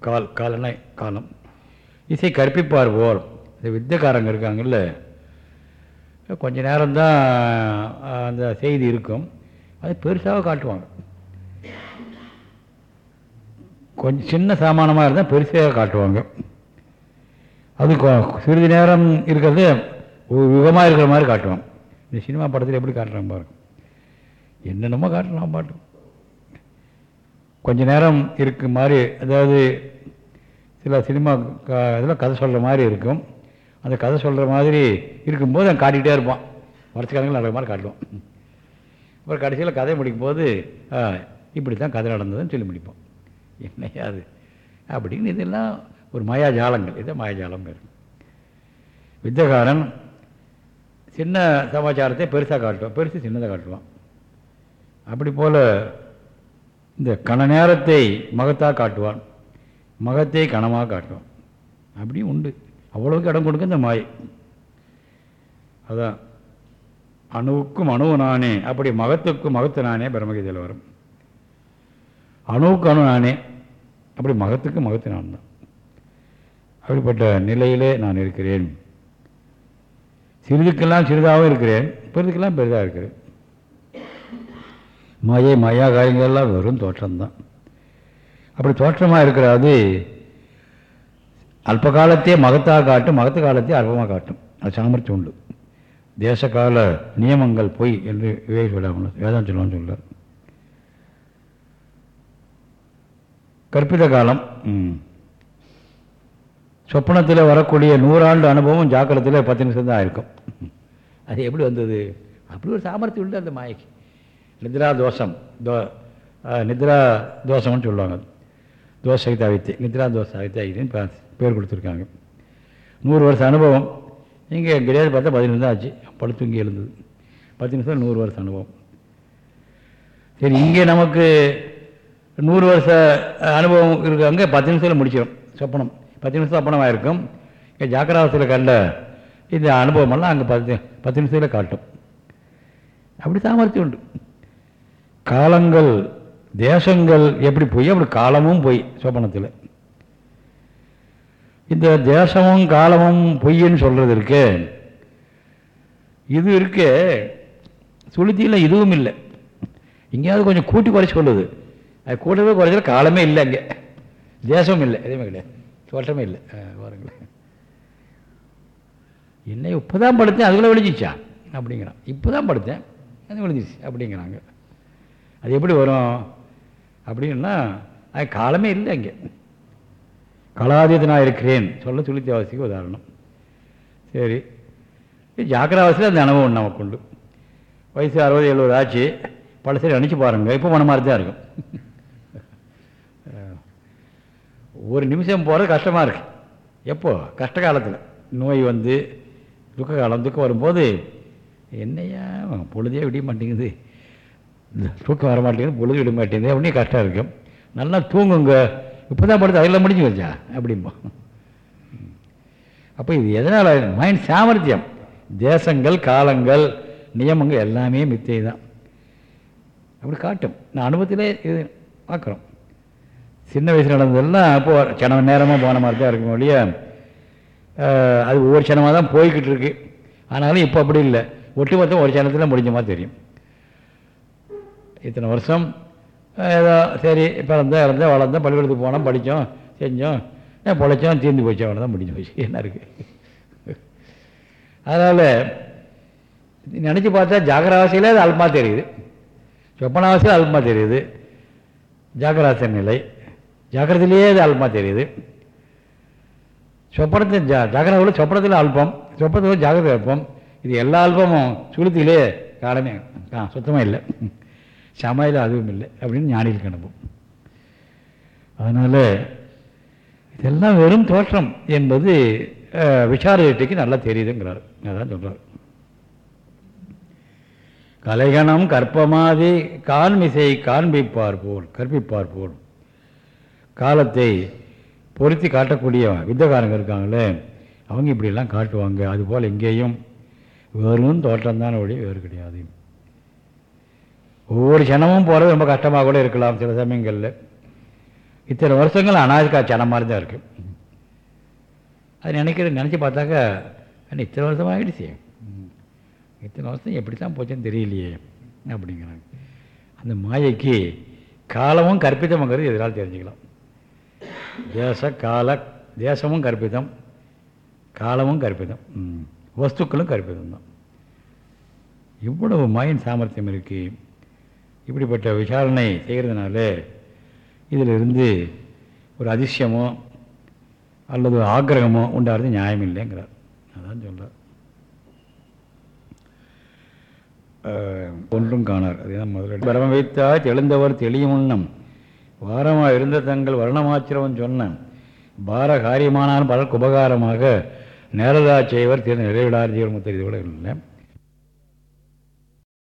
கால் காலன காலம். இசை கற்பிப்பார் போல். இந்த வித்தியக்காரங்க இருக்காங்கல்ல. கொஞ்ச நேரம்தான் அந்த செய்தி இருக்கும். அது பெருசாக காட்டுவாங்க. கொஞ்சம் சின்ன சாமானமாக இருந்தால் பெருசாக காட்டுவாங்க. அது சிறிது நேரம் இருக்கிறது யுகமாக இருக்கிற மாதிரி காட்டுவோம் இந்த சினிமா படத்தில் எப்படி காட்டுறாங்க பாருங்க என்னென்னமோ காட்டலாம் பாட்டு. கொஞ்ச நேரம் இருக்கு மாதிரி அதாவது சில சினிமா க இதில் கதை சொல்கிற மாதிரி இருக்கும். அந்த கதை சொல்கிற மாதிரி இருக்கும்போது அவன் காட்டிகிட்டே இருப்பான். வருஷக்கணக்கில் நடக்கிற மாதிரி காட்டுவான். அப்புறம் கடைசியில் கதை முடிக்கும்போது ஆ, இப்படி தான் கதை நடந்ததுன்னு சொல்லி முடிப்போம் என்னையாது? அப்படின்னு இதெல்லாம் ஒரு மாயாஜாலங்கள். இதை மாயாஜாலம் பேர். வித்தகாரன் சின்ன சமாச்சாரத்தை பெருசாக காட்டுவான். பெருசு சின்னதாக காட்டுவான். அப்படி போல் இந்த கண நேரத்தை மகத்தாக காட்டுவான். மகத்தை கணமாக காட்டுவான். அப்படியும் உண்டு. அவ்வளவுக்கு இடம் கொடுக்க இந்த மாயை. அதான் அணுவுக்கும் அணுவு நானே. அப்படி மகத்துக்கும் மகத்து நானே பிரம்மகீதையில் வரும். அணுவுக்கு அணு நானே. அப்படி மகத்துக்கு மகத்து நான் தான் அப்படிப்பட்ட நிலையிலே நான் இருக்கிறேன். சிறிதுக்கெல்லாம் சிறிதாகவும் இருக்கிறேன். பெரிதுக்கெல்லாம் பெரிதாக இருக்கிறேன். மாயை மாயா காரியங்கள்லாம் வெறும் தோற்றம்தான். அப்படி தோற்றமாக இருக்கிறாது அல்ப காலத்தையே மகத்தாக காட்டும் மகத்து காலத்தையே அல்பமாக காட்டும். அது சாமர்த்தியம் உண்டு. தேசகால நியமங்கள் பொய் என்று விவேக சொல்லாமல் வேதம் சொல்லுவான்னு சொல்கிறார் கற்பித காலம் ம். சொப்பனத்தில் வரக்கூடிய நூறாண்டு அனுபவம் ஜாக்கிரத்தில் பத்து நிமிஷம் தான் இருக்கும். அது எப்படி வந்தது? அப்படி ஒரு சாமர்த்தியம் உண்டு அந்த மாயக்கு. நித்ரா தோஷம். தோ நித்ரா தோஷம்னு சொல்லுவாங்க. தோஷ சகிதாவித்தை நித்ரா தோஷ சகிதாவித்தின்னு பேர் கொடுத்துருக்காங்க. நூறு வருஷம் அனுபவம். இங்கே கிடையாது பார்த்தா பதினஞ்சு தான் ஆச்சு. படுத்து இங்கே எழுந்தது. பத்து நிமிஷம் நூறு வருஷம் அனுபவம். சரி இங்கே நமக்கு நூறு வருஷ அனுபவம் இருக்கு. அங்கே பத்து நிமிஷத்தில் முடிச்சிடும் சொப்பனம். பத்து நிமிஷம் சொப்பனமாக இருக்கும் இங்கே ஜாக்கிரவாசத்தில் கண்ட இந்த அனுபவமெல்லாம் அங்கே பத்து பத்து நிமிஷத்தில் காட்டும். அப்படி சாமர்த்தியம் உண்டு. காலங்கள் தேசங்கள் எப்படி போய் அப்படி காலமும் போய் சொப்பனத்தில் இந்த தேசமும் காலமும் பொய்ன்னு சொல்கிறது இருக்கு. இது இருக்கே சுளுத்தியில் இதுவும் இல்லை. எங்கேயாவது கொஞ்சம் கூட்டி குறைச்சி சொல்லுது அது கூட்டவே குறைச்சல காலமே இல்லை அங்கே. தேசமும் இல்லை எதுவுமே கிடையாது. தோற்றமே இல்லை. பாருங்களேன். என்ன இப்போ தான் படுத்தேன் அதுக்குள்ளே விழிஞ்சிச்சா? அப்படிங்கிறான். இப்போ தான் படுத்தேன் அது விழிஞ்சிச்சு அப்படிங்கிறாங்க. அது எப்படி வரும்? அப்படின்னா அது காலமே இல்லை அங்கே. கலாதீதனாக இருக்கிறேன் சொல்ல சுழித்த அவசியம் உதாரணம். சரி. ஜாக்கிராவசியில் அந்த அனுபவம் நமக்கு உண்டு. வயசு அறுபது எழுபது ஆச்சு. பழசரி நினச்சி பாருங்கள் இப்போ மன மாதிரி தான் இருக்கும். ஒரு நிமிஷம் போகிறது கஷ்டமாக இருக்கு. எப்போது கஷ்ட காலத்தில். நோய் வந்து துக்க காலம் துக்கம் வரும்போது என்னையா பொழுதே விட மாட்டேங்குது. இந்த தூக்கம் வர மாட்டேங்குது பொழுது விட மாட்டேங்குது. அப்படின்னு கஷ்டம் இருக்கும். நல்லா தூங்குங்க. இப்போ தான் படுத்து அதில் முடிஞ்சு வச்சா அப்படிம்போ. அப்போ இது எதனால்? மைண்ட் சாமர்த்தியம். தேசங்கள் காலங்கள் நியமங்கள் எல்லாமே மித்தை தான் அப்படி காட்டும். நான் அனுபவத்திலே இது பார்க்குறோம். சின்ன வயசில் நடந்ததெல்லாம் அப்போது சின நேரமாக போன மாதிரி தான் இருக்கும் இல்லையா? அது ஒவ்வொரு சனமாக தான் போய்கிட்டு இருக்கு. ஆனாலும் இப்போ அப்படி இல்லை. ஒட்டுமொத்தம் ஒரு சனத்தில் முடிஞ்ச மாதிரி தெரியும். இத்தனை வருஷம் ஏதோ சரி பிறந்தேன் இறந்தேன் வளர்ந்தேன் பள்ளிக்கூடத்துக்கு போனோம் படித்தோம் செஞ்சோம் ஏன் பொழைச்சோம் தீர்ந்து போச்சு அவ்வளோ தான் முடிஞ்சு போச்சு. என்ன இருக்குது அதனால் நினச்சி பார்த்தா ஜாகிரவாசியிலே அது அல்பமாக தெரியுது. சொப்பனாவாசியில் அல்பமாக தெரியுது. ஜாகிரவாச நிலை. ஜாக்கிரதையிலேயே அது அல்பமாக தெரியுது. சொப்பனத்தில் ஜா ஜாகிரவில் சொப்பனத்தில் அல்பம் சொப்பனத்தில் ஜாகிரதை அல்பம். இது எல்லா அல்பமும் சுளுத்திலே காலமே ஆ சுத்தமாக இல்லை. சமையல் அதுவும் இல்லை அப்படின்னு ஞானிகளுக்கு அனுப்பும் அதனால் இதெல்லாம் வெறும் தோற்றம் என்பது அஹ், விசார நல்லா தெரியுதுங்கிறார். அதான் சொல்கிறார் கலைகணம் கற்பமாதி கான்மிசை காண்பிப்பார் போல் கற்பிப்பார் போல். காலத்தை பொருத்தி காட்டக்கூடிய வித்தகாரங்க இருக்காங்களே அவங்க இப்படிலாம் காட்டுவாங்க. அதுபோல் இங்கேயும் வெறும் தோட்டம்தான் ஒழி வேறு கிடையாது. ஒவ்வொரு க்ஷணமும் போகிறது ரொம்ப கஷ்டமாக கூட இருக்கலாம் சில சமயங்களில். இத்தனை வருஷங்கள் அனாதிக்கா க்ஷணம் மாதிரி தான் இருக்குது அது நினைக்கிற நினச்சி பார்த்தாக்கா அண்ணா இத்தனை வருஷம் ஆகிடுச்சு இத்தனை வருஷம் எப்படி தான் போச்சுன்னு தெரியலையே அப்படிங்கிறாங்க. அந்த மாயைக்கு காலமும் கற்பித்தமாங்கிறது எதிரால் தெரிஞ்சுக்கலாம். தேச கால தேசமும் கற்பிதம் காலமும் கற்பிதம் வஸ்துக்களும் கற்பிதம் தான். இவ்வளவு மாயின் சாமர்த்தியம் இருக்குது இப்படிப்பட்ட விசாரணை செய்கிறதுனால இதிலிருந்து ஒரு அதிசயமோ அல்லது ஆக்கிரகமோ உண்டாகிறது நியாயம் இல்லைங்கிறார் அதான் சொல்கிறார் ஒன்றும் காணார். அதுதான் முதல்ல பரம வைத்தா தெளிந்தவர் தெளியும் உண்ணம் வாரமாக இருந்த தங்கள் வர்ணமாச்சிரவன் சொன்ன பார காரியமானாலும் பலருக்கு உபகாரமாக நேரதா செய்வர் திரு நிறைவிடார் ஜீவன் முத்தரிது கூட இல்லை